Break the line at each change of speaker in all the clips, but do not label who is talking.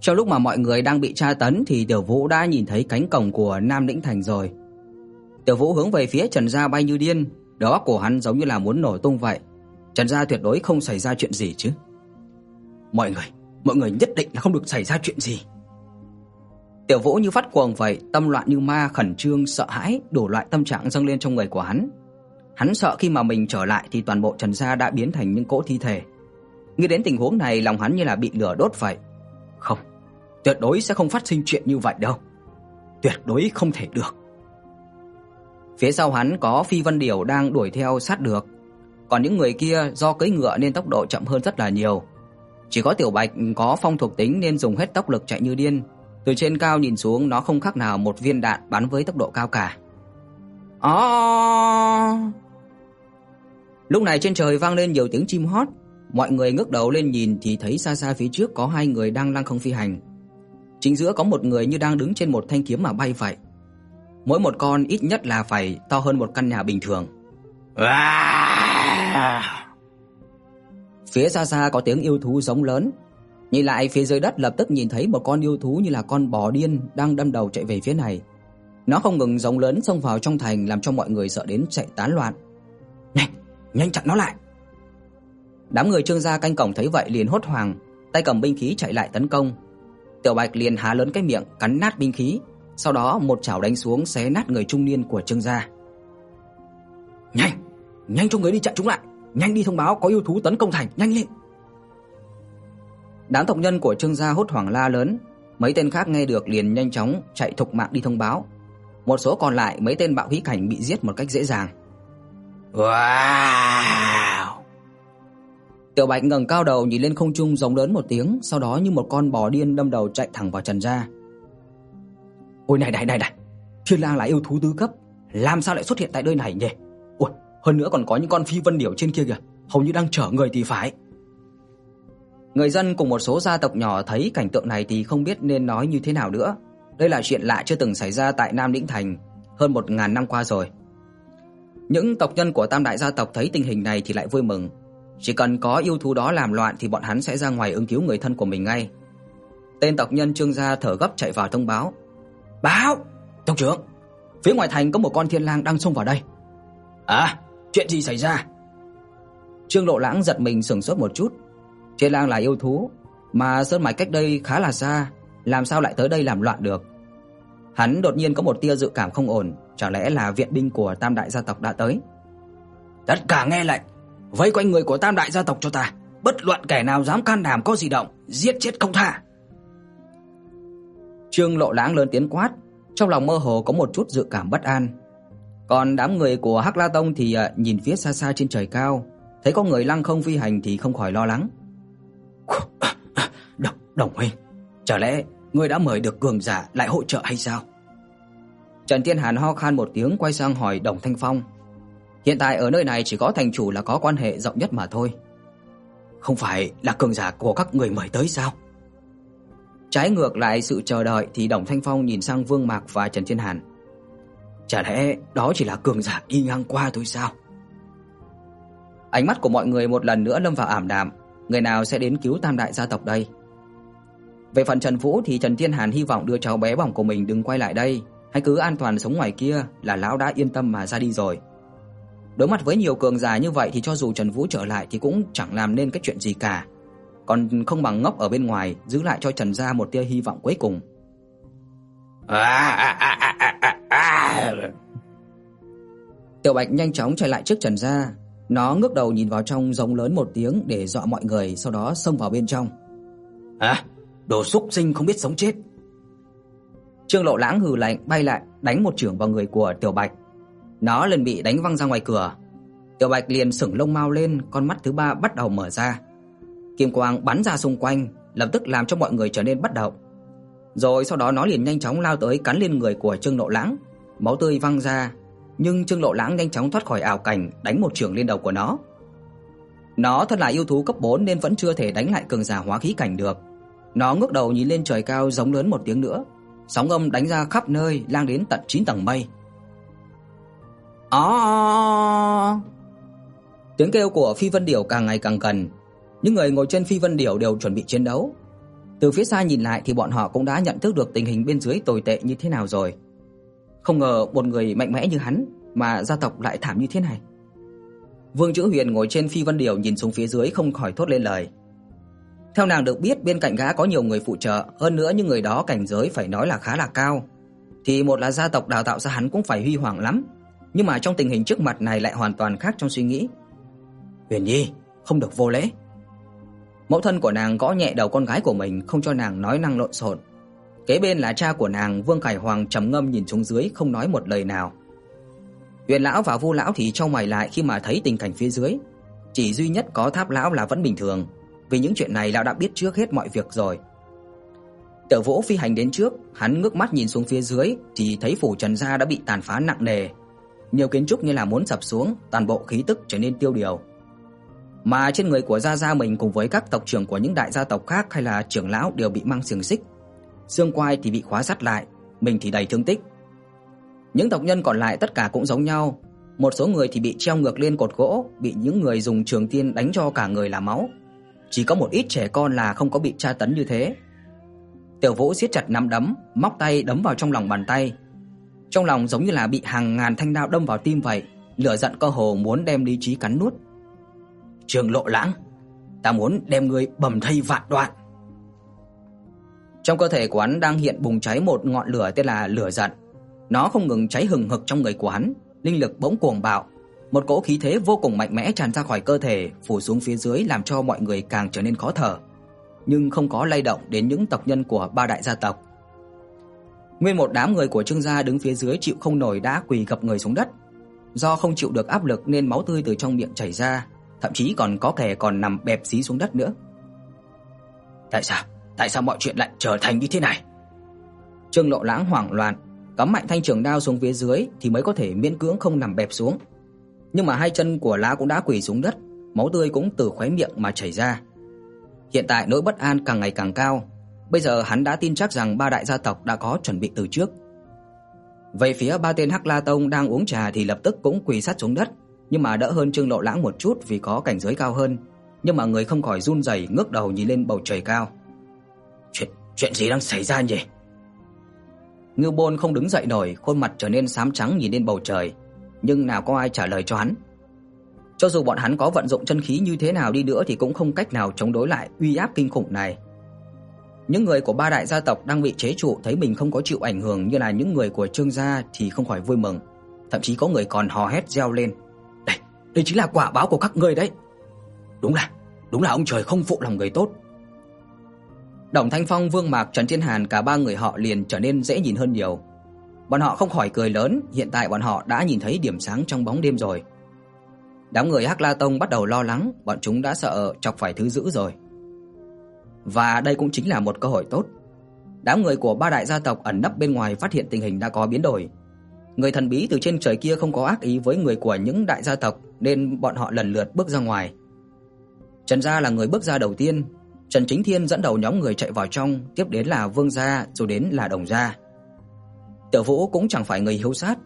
Trong lúc mà mọi người đang bị tra tấn thì Tiểu Vũ đã nhìn thấy cánh cổng của Nam Lĩnh Thành rồi. Tiểu Vũ hướng về phía Trần Gia bay như điên, đó của hắn giống như là muốn nổ tung vậy. Trần Gia tuyệt đối không xảy ra chuyện gì chứ. Mọi người, mọi người nhất định là không được xảy ra chuyện gì. Tiểu Vũ như phát cuồng vậy, tâm loạn như ma, khẩn trương, sợ hãi, đủ loại tâm trạng dâng lên trong người của hắn. Hắn sợ khi mà mình trở lại thì toàn bộ Trần gia đã biến thành những cỗ thi thể. Nghĩ đến tình huống này, lòng hắn như là bị lửa đốt vậy. Không, tuyệt đối sẽ không phát sinh chuyện như vậy đâu. Tuyệt đối không thể được. Phía sau hắn có Phi Vân Điểu đang đuổi theo sát được, còn những người kia do cưỡi ngựa nên tốc độ chậm hơn rất là nhiều. Chỉ có Tiểu Bạch có phong thuộc tính nên dùng hết tốc lực chạy như điên, từ trên cao nhìn xuống nó không khác nào một viên đạn bắn với tốc độ cao cả. À! Lúc này trên trời vang lên nhiều tiếng chim hót, mọi người ngước đầu lên nhìn thì thấy xa xa phía trước có hai người đang lăng không phi hành. Chính giữa có một người như đang đứng trên một thanh kiếm mà bay vậy. Mỗi một con ít nhất là phải to hơn một căn nhà bình thường. Phía xa xa có tiếng yêu thú giống lớn. Nhìn lại phía dưới đất lập tức nhìn thấy một con yêu thú như là con bò điên đang đâm đầu chạy về phía này. Nó không ngừng giống lớn xông vào trong thành làm cho mọi người sợ đến chạy tán loạn. "Nhanh, nhanh chặn nó lại." Đám người Trương gia canh cổng thấy vậy liền hốt hoảng, tay cầm binh khí chạy lại tấn công. Tiểu Bạch liền há lớn cái miệng cắn nát binh khí, sau đó một chảo đánh xuống xé nát người trung niên của Trương gia. "Nhanh, nhanh cho người đi chặn chúng lại, nhanh đi thông báo có yêu thú tấn công thành, nhanh lên." Đám tộc nhân của Trương gia hốt hoảng la lớn, mấy tên khác nghe được liền nhanh chóng chạy thục mạng đi thông báo. Một số còn lại mấy tên bạo khí cảnh bị giết một cách dễ dàng. Wow! Tiểu Bạch ngẩng cao đầu nhìn lên không trung giống lớn một tiếng, sau đó như một con bò điên đâm đầu chạy thẳng vào Trần gia. Ôi này này này này, Thiên Lang là yêu thú tứ cấp, làm sao lại xuất hiện tại nơi này nhỉ? Ôi, hơn nữa còn có những con phi vân điểu trên kia kìa, hầu như đang chở người thì phải. Người dân cùng một số gia tộc nhỏ thấy cảnh tượng này thì không biết nên nói như thế nào nữa. Đây là chuyện lạ chưa từng xảy ra tại Nam Lĩnh Thành hơn 1000 năm qua rồi. Những tộc nhân của Tam đại gia tộc thấy tình hình này thì lại vui mừng. Chỉ cần có yêu thú đó làm loạn thì bọn hắn sẽ ra ngoài ứng cứu người thân của mình ngay. Tên tộc nhân Trương gia thở gấp chạy vào thông báo. "Báo, tộc trưởng, phía ngoài thành có một con thiên lang đang xông vào đây." "À, chuyện gì xảy ra?" Trương Lộ Lãng giật mình sững sốt một chút. Thiên lang là yêu thú, mà sơn mạch cách đây khá là xa, làm sao lại tới đây làm loạn được? Hắn đột nhiên có một tia dự cảm không ổn, chẳng lẽ là viện binh của Tam đại gia tộc đã tới? Tất cả nghe lệnh, vây quanh người của Tam đại gia tộc cho ta, bất luận kẻ nào dám can đảm có gì động, giết chết không tha. Trương Lộ Lãng lớn tiếng quát, trong lòng mơ hồ có một chút dự cảm bất an. Còn đám người của Hắc La Tông thì à, nhìn phía xa xa trên trời cao, thấy có người lăng không phi hành thì không khỏi lo lắng. Đồng Đồng huynh, chả lẽ ngươi đã mời được cường giả lại hỗ trợ hay sao? Trần Tiên Hàn ho khan một tiếng quay sang hỏi Đồng Thanh Phong. Hiện tại ở nơi này chỉ có thành chủ là có quan hệ rộng nhất mà thôi. Không phải là cường giả của các người mời tới sao? Trái ngược lại sự chờ đợi thì Đồng Thanh Phong nhìn sang Vương Mạc và Trần Thiên Hàn. Chả lẽ đó chỉ là cường giả đi ngang qua thôi sao? Ánh mắt của mọi người một lần nữa lâm vào ảm đạm, người nào sẽ đến cứu Tam đại gia tộc đây? Về phần Trần Vũ thì Trần Thiên Hàn hy vọng đưa cháu bé bỏng của mình đừng quay lại đây, hãy cứ an toàn sống ngoài kia là lão đã yên tâm mà ra đi rồi. Đối mặt với nhiều cường giả như vậy thì cho dù Trần Vũ trở lại thì cũng chẳng làm nên cái chuyện gì cả. Còn không bằng ngốc ở bên ngoài, giữ lại cho Trần gia một tia hy vọng cuối cùng. Tiểu Bạch nhanh chóng chạy lại trước Trần gia, nó ngước đầu nhìn vào trong giống lớn một tiếng để dọa mọi người, sau đó xông vào bên trong. "À, đồ xúc sinh không biết sống chết." Trương Lộ Lãng hừ lạnh bay lại, đánh một chưởng vào người của Tiểu Bạch. Nó liền bị đánh văng ra ngoài cửa. Tiểu Bạch liền sững lông mao lên, con mắt thứ ba bắt đầu mở ra. Kim quang bắn ra xung quanh, lập tức làm cho mọi người trở nên bất động. Rồi sau đó nó liền nhanh chóng lao tới cắn lên người của Trương Lộ Lãng, máu tươi văng ra, nhưng Trương Lộ Lãng nhanh chóng thoát khỏi ảo cảnh, đánh một chưởng lên đầu của nó. Nó thật là yêu thú cấp 4 nên vẫn chưa thể đánh lại cường giả hóa khí cảnh được. Nó ngước đầu nhìn lên trời cao giống lớn một tiếng nữa, sóng âm đánh ra khắp nơi, lan đến tận 9 tầng mây ó Tiếng kêu của Phi Vân Điểu càng ngày càng gần, những người ngồi trên Phi Vân Điểu đều chuẩn bị chiến đấu. Từ phía xa nhìn lại thì bọn họ cũng đã nhận thức được tình hình bên dưới tồi tệ như thế nào rồi. Không ngờ một người mạnh mẽ như hắn mà gia tộc lại thảm như thế này. Vương Chữ Huyền ngồi trên phi vân điểu nhìn xuống phía dưới không khỏi thốt lên lời. Theo nàng được biết bên cạnh gã có nhiều người phụ trợ, hơn nữa những người đó cảnh giới phải nói là khá là cao. Thì một là gia tộc đào tạo ra hắn cũng phải huy hoàng lắm, nhưng mà trong tình hình trước mặt này lại hoàn toàn khác trong suy nghĩ. Huyền Nhi, không được vô lễ. Mẫu thân của nàng gõ nhẹ đầu con gái của mình, không cho nàng nói năng lộn xộn. Kế bên là cha của nàng, Vương Khải Hoàng trầm ngâm nhìn xuống dưới không nói một lời nào. Huyền lão và Vu lão thì chau mày lại khi mà thấy tình cảnh phía dưới, chỉ duy nhất có Tháp lão là vẫn bình thường, vì những chuyện này lão đã biết trước hết mọi việc rồi. Tiểu Vũ phi hành đến trước, hắn ngước mắt nhìn xuống phía dưới thì thấy phủ Trần gia đã bị tàn phá nặng nề. Nhiều kiến trúc như là muốn sập xuống, toàn bộ khí tức trở nên tiêu điều. Mà trên người của gia gia mình cùng với các tộc trưởng của những đại gia tộc khác hay là trưởng lão đều bị mang xiềng xích. Xương quai thì bị khóa sắt lại, mình thì đầy thương tích. Những tộc nhân còn lại tất cả cũng giống nhau, một số người thì bị treo ngược lên cột gỗ, bị những người dùng trường tiên đánh cho cả người là máu. Chỉ có một ít trẻ con là không có bị tra tấn như thế. Tiểu Vũ siết chặt nắm đấm, móc tay đấm vào trong lòng bàn tay. Trong lòng giống như là bị hàng ngàn thanh đao đâm vào tim vậy, lửa giận cơ hồ muốn đem lý trí cắn nuốt. Trường Lộ Lãng, ta muốn đem ngươi bầm thây vạn đoạn. Trong cơ thể của hắn đang hiện bùng cháy một ngọn lửa tên là lửa giận. Nó không ngừng cháy hừng hực trong người của hắn, linh lực bỗng cuồng bạo, một cỗ khí thế vô cùng mạnh mẽ tràn ra khỏi cơ thể, phủ xuống phía dưới làm cho mọi người càng trở nên khó thở, nhưng không có lay động đến những tộc nhân của ba đại gia tộc. Nguyên một đám người của Trương gia đứng phía dưới chịu không nổi đã quỳ gập người xuống đất. Do không chịu được áp lực nên máu tươi từ trong miệng chảy ra, thậm chí còn có kẻ còn nằm bẹp dí xuống đất nữa. Tại sao? Tại sao mọi chuyện lại trở thành như thế này? Trương Lộ Lãng hoảng loạn, cắm mạnh thanh trường đao xuống phía dưới thì mới có thể miễn cưỡng không nằm bẹp xuống. Nhưng mà hai chân của lá cũng đã quỳ xuống đất, máu tươi cũng từ khóe miệng mà chảy ra. Hiện tại nỗi bất an càng ngày càng cao, bây giờ hắn đã tin chắc rằng ba đại gia tộc đã có chuẩn bị từ trước. Về phía ba tên Hắc La Tông đang uống trà thì lập tức cũng quỳ sát xuống đất, nhưng mà đỡ hơn Trương Lộ Lãng một chút vì có cảnh giới cao hơn, nhưng mà người không khỏi run rẩy ngước đầu nhìn lên bầu trời cao. Chuyện chuyện gì đang xảy ra nhỉ? Ngưu Bôn không đứng dậy nổi, khuôn mặt trở nên xám trắng nhìn lên bầu trời, nhưng nào có ai trả lời cho hắn. Cho dù bọn hắn có vận dụng chân khí như thế nào đi nữa thì cũng không cách nào chống đối lại uy áp kinh khủng này. Những người của ba đại gia tộc đang bị chế trụ thấy mình không có chịu ảnh hưởng như là những người của Trương gia thì không khỏi vui mừng, thậm chí có người còn hò hét reo lên. "Đây, đây chính là quả báo của các ngươi đấy." Đúng là, đúng là ông trời không phụ lòng người tốt. Đồng Thanh Phong, Vương Mạc, Trần Thiên Hàn cả ba người họ liền trở nên dễ nhìn hơn nhiều. Bọn họ không khỏi cười lớn, hiện tại bọn họ đã nhìn thấy điểm sáng trong bóng đêm rồi. Đám người Hắc La Tông bắt đầu lo lắng, bọn chúng đã sợ chọc phải thứ dữ rồi. Và đây cũng chính là một cơ hội tốt. Đám người của ba đại gia tộc ẩn nấp bên ngoài phát hiện tình hình đã có biến đổi. Người thần bí từ trên trời kia không có ác ý với người của những đại gia tộc nên bọn họ lần lượt bước ra ngoài. Trần gia là người bước ra đầu tiên, Trần Chính Thiên dẫn đầu nhóm người chạy vào trong, tiếp đến là Vương gia, rồi đến là Đồng gia. Tiểu Vũ cũng chẳng phải người hiếu sát,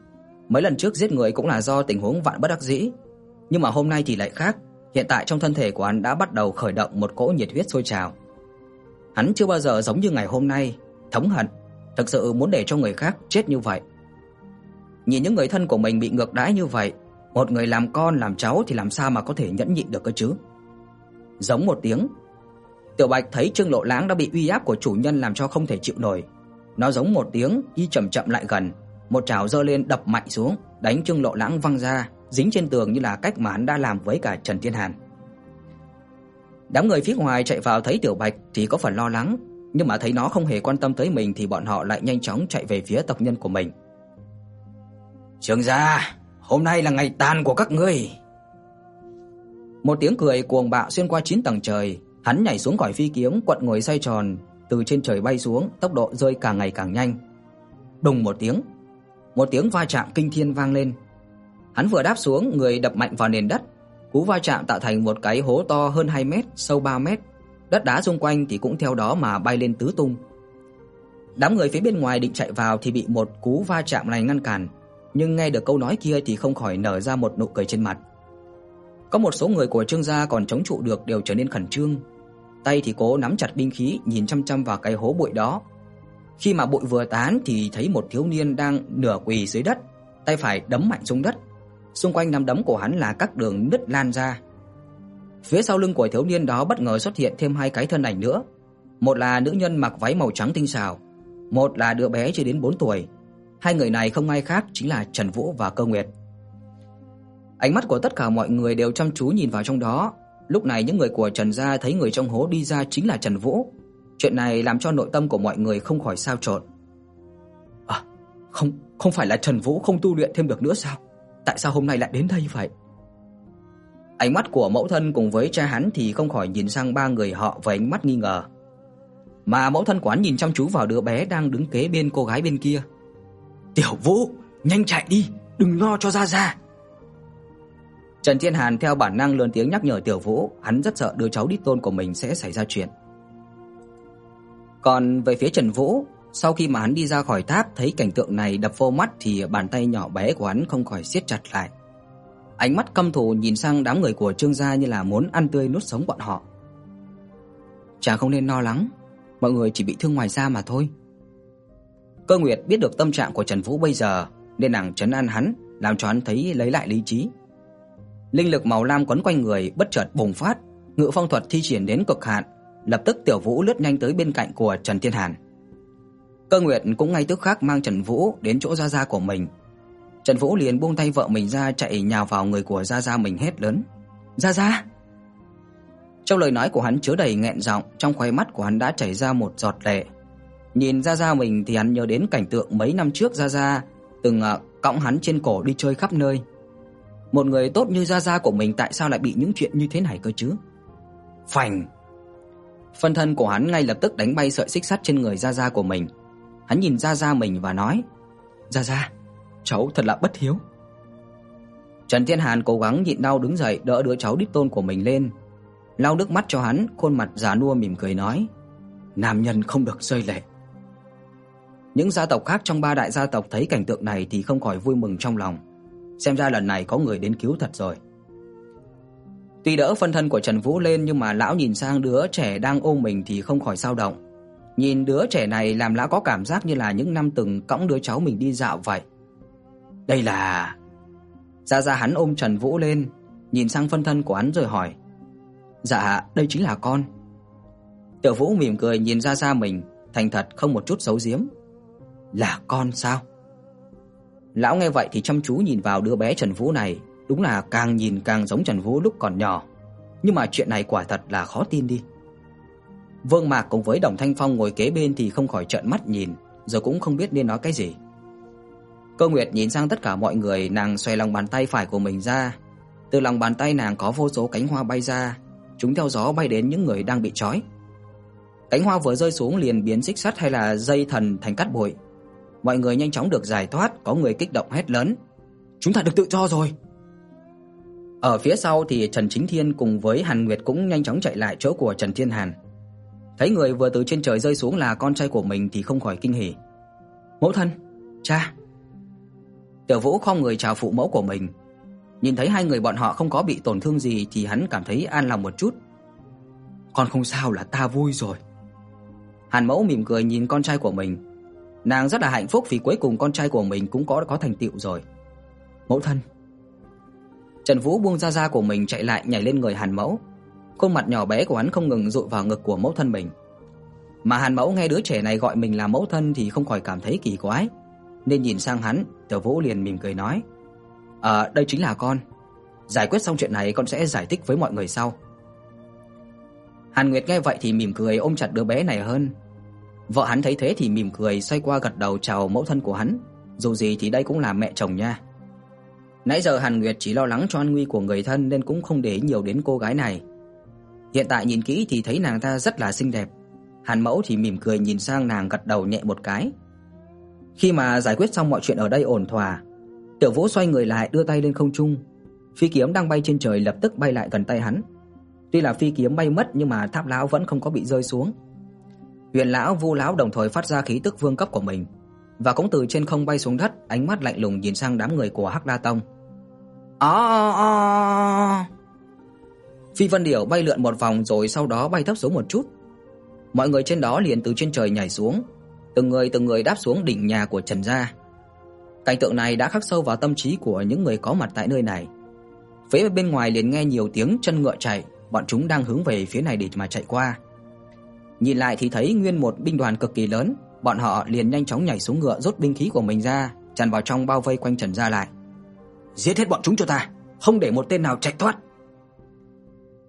mấy lần trước giết người cũng là do tình huống vạn bất đắc dĩ, nhưng mà hôm nay thì lại khác, hiện tại trong thân thể của hắn đã bắt đầu khởi động một cỗ nhiệt huyết sôi trào. Hắn chưa bao giờ giống như ngày hôm nay, thống hận, thực sự muốn để cho người khác chết như vậy. Nhìn những người thân của mình bị ngược đãi như vậy, một người làm con làm cháu thì làm sao mà có thể nhẫn nhịn được cơ chứ? Giống một tiếng, Tiểu Bạch thấy Trương Lộ Lãng đã bị uy áp của chủ nhân làm cho không thể chịu nổi. Nó giống một tiếng, y chậm chậm lại gần, một trảo giơ lên đập mạnh xuống, đánh Trương Lộ Lãng văng ra, dính trên tường như là cách mà hắn đã làm với cả Trần Thiên Hàn. Đám người phía ngoài chạy vào thấy Tiểu Bạch thì có phần lo lắng, nhưng mà thấy nó không hề quan tâm tới mình thì bọn họ lại nhanh chóng chạy về phía tộc nhân của mình. "Trương gia, hôm nay là ngày tàn của các ngươi." Một tiếng cười cuồng bạo xuyên qua chín tầng trời, hắn nhảy xuống khỏi phi kiếm, quật ngồi xoay tròn, từ trên trời bay xuống, tốc độ rơi càng ngày càng nhanh. Đùng một tiếng, một tiếng va chạm kinh thiên vang lên. Hắn vừa đáp xuống, người đập mạnh vào nền đất, cú va chạm tạo thành một cái hố to hơn 2 mét, sâu 3 mét. Đất đá xung quanh thì cũng theo đó mà bay lên tứ tung. Đám người phía bên ngoài định chạy vào thì bị một cú va chạm này ngăn cản, nhưng nghe được câu nói kia thì không khỏi nở ra một nụ cười trên mặt. Có một số người của Trương gia còn chống trụ được đều trở nên khẩn trương. tay thì cố nắm chặt binh khí, nhìn chăm chăm vào cái hố bụi đó. Khi mà bụi vừa tán thì thấy một thiếu niên đang nửa quỳ dưới đất, tay phải đấm mạnh xuống đất. Xung quanh nắm đấm của hắn là các đường nứt lan ra. Phía sau lưng của thiếu niên đó bất ngờ xuất hiện thêm hai cái thân ảnh nữa. Một là nữ nhân mặc váy màu trắng tinh xảo, một là đứa bé chưa đến 4 tuổi. Hai người này không ai khác chính là Trần Vũ và Cơ Nguyệt. Ánh mắt của tất cả mọi người đều chăm chú nhìn vào trong đó. Lúc này những người của Trần gia thấy người trong hố đi ra chính là Trần Vũ. Chuyện này làm cho nội tâm của mọi người không khỏi sao trộn. À, không, không phải là Trần Vũ không tu luyện thêm được nữa sao? Tại sao hôm nay lại đến đây vậy? Ánh mắt của mẫu thân cùng với cha hắn thì không khỏi nhìn sang ba người họ với ánh mắt nghi ngờ. Mà mẫu thân quán nhìn chăm chú vào đứa bé đang đứng kế bên cô gái bên kia. "Tiểu Vũ, nhanh chạy đi, đừng lo cho ra ra." Trần Thiên Hàn theo bản năng lớn tiếng nhắc nhở Tiểu Vũ, hắn rất sợ đứa cháu đích tôn của mình sẽ xảy ra chuyện. Còn về phía Trần Vũ, sau khi mà hắn đi ra khỏi tháp thấy cảnh tượng này đập vô mắt thì bàn tay nhỏ bé của hắn không khỏi siết chặt lại. Ánh mắt căm thù nhìn sang đám người của Trương gia như là muốn ăn tươi nuốt sống bọn họ. Chàng không nên lo lắng, mọi người chỉ bị thương ngoài da mà thôi. Cơ Nguyệt biết được tâm trạng của Trần Vũ bây giờ, nên nàng trấn an hắn, làm cho hắn thấy lấy lại lý trí. Linh lực màu lam quấn quanh người bất chợt bùng phát, ngự phong thuật thi triển đến cực hạn, lập tức Tiểu Vũ lướt nhanh tới bên cạnh của Trần Thiên Hàn. Cơ Nguyệt cũng ngay tức khắc mang Trần Vũ đến chỗ gia gia của mình. Trần Vũ liền buông tay vợ mình ra chạy nhào vào người của gia gia mình hét lớn: "Gia gia!" Trong lời nói của hắn chứa đầy nghẹn giọng, trong khóe mắt của hắn đã chảy ra một giọt lệ. Nhìn Gia Gia mình thì hắn nhớ đến cảnh tượng mấy năm trước Gia Gia từng uh, cõng hắn trên cổ đi chơi khắp nơi. Một người tốt như Gia Gia của mình tại sao lại bị những chuyện như thế này cơ chứ? Phành. Phân thân của hắn ngay lập tức đánh bay sợi xích sắt trên người Gia Gia của mình. Hắn nhìn Gia Gia mình và nói: "Gia Gia, cháu thật là bất hiếu." Trần Thiên Hàn cố gắng nhịn đau đứng dậy đỡ đứa cháu đích tôn của mình lên, lau nước mắt cho hắn, khuôn mặt già nua mỉm cười nói: "Nam nhân không được rơi lệ." Những gia tộc khác trong ba đại gia tộc thấy cảnh tượng này thì không khỏi vui mừng trong lòng. Xem ra lần này có người đến cứu thật rồi. Tuy đỡ phân thân của Trần Vũ lên nhưng mà lão nhìn sang đứa trẻ đang ôm mình thì không khỏi dao động. Nhìn đứa trẻ này làm lão có cảm giác như là những năm từng cõng đứa cháu mình đi dạo vậy. Đây là Gia Gia hắn ôm Trần Vũ lên, nhìn sang phân thân của hắn rồi hỏi: "Dạ, đây chính là con." Tiểu Vũ mỉm cười nhìn Gia Gia mình, thành thật không một chút giấu giếm. "Là con sao?" Lão nghe vậy thì chăm chú nhìn vào đứa bé Trần Vũ này, đúng là càng nhìn càng giống Trần Vũ lúc còn nhỏ. Nhưng mà chuyện này quả thật là khó tin đi. Vương Mạc cùng với Đồng Thanh Phong ngồi kế bên thì không khỏi trợn mắt nhìn, giờ cũng không biết nên nói cái gì. Cơ Nguyệt nhìn sang tất cả mọi người, nàng xoay lòng bàn tay phải của mình ra. Từ lòng bàn tay nàng có vô số cánh hoa bay ra, chúng theo gió bay đến những người đang bị trói. Cánh hoa vừa rơi xuống liền biến xích sắt hay là dây thần thành cát bụi. Mọi người nhanh chóng được giải thoát, có người kích động hét lớn: "Chúng ta được tự do rồi!" Ở phía sau thì Trần Chính Thiên cùng với Hàn Nguyệt cũng nhanh chóng chạy lại chỗ của Trần Thiên Hàn. Thấy người vừa từ trên trời rơi xuống là con trai của mình thì không khỏi kinh hỉ. "Mẫu thân, cha." Tiểu Vũ khom người chào phụ mẫu của mình. Nhìn thấy hai người bọn họ không có bị tổn thương gì thì hắn cảm thấy an lòng một chút. "Con không sao là ta vui rồi." Hàn Mẫu mỉm cười nhìn con trai của mình. Nàng rất là hạnh phúc vì cuối cùng con trai của mình cũng có có thành tựu rồi. "Mẫu thân." Trần Vũ buông ra da của mình chạy lại nhảy lên người Hàn Mẫu. Khuôn mặt nhỏ bé của hắn không ngừng dụi vào ngực của mẫu thân mình. Mà Hàn Mẫu nghe đứa trẻ này gọi mình là mẫu thân thì không khỏi cảm thấy kỳ quái, nên nhìn sang hắn, Tiểu Vũ liền mỉm cười nói: "Ờ, đây chính là con. Giải quyết xong chuyện này con sẽ giải thích với mọi người sau." Hàn Nguyệt nghe vậy thì mỉm cười ôm chặt đứa bé này hơn. Vợ hắn thấy thế thì mỉm cười xoay qua gật đầu chào mẫu thân của hắn, dù gì thì đây cũng là mẹ chồng nha. Nãy giờ Hàn Nguyệt chỉ lo lắng cho an nguy của người thân nên cũng không để ý nhiều đến cô gái này. Hiện tại nhìn kỹ thì thấy nàng ta rất là xinh đẹp. Hàn Mẫu thì mỉm cười nhìn sang nàng gật đầu nhẹ một cái. Khi mà giải quyết xong mọi chuyện ở đây ổn thỏa, Tiểu Vũ xoay người lại đưa tay lên không trung. Phi kiếm đang bay trên trời lập tức bay lại gần tay hắn. Tuy là phi kiếm bay mất nhưng mà Tháp lão vẫn không có bị rơi xuống. Huyền lão, Vu lão đồng thời phát ra khí tức vương cấp của mình và cũng từ trên không bay xuống đất, ánh mắt lạnh lùng nhìn sang đám người của Hắc La Tông. A a. Phi Vân Điểu bay lượn một vòng rồi sau đó bay thấp xuống một chút. Mọi người trên đó liền từ trên trời nhảy xuống, từng người từng người đáp xuống đỉnh nhà của Trần gia. Cảnh tượng này đã khắc sâu vào tâm trí của những người có mặt tại nơi này. Phía bên ngoài liền nghe nhiều tiếng chân ngựa chạy, bọn chúng đang hướng về phía này để mà chạy qua. Nhìn lại thì thấy nguyên một binh đoàn cực kỳ lớn, bọn họ liền nhanh chóng nhảy xuống ngựa rút binh khí của mình ra, tràn vào trong bao vây quanh Trần gia lại. Giết hết bọn chúng cho ta, không để một tên nào chạy thoát.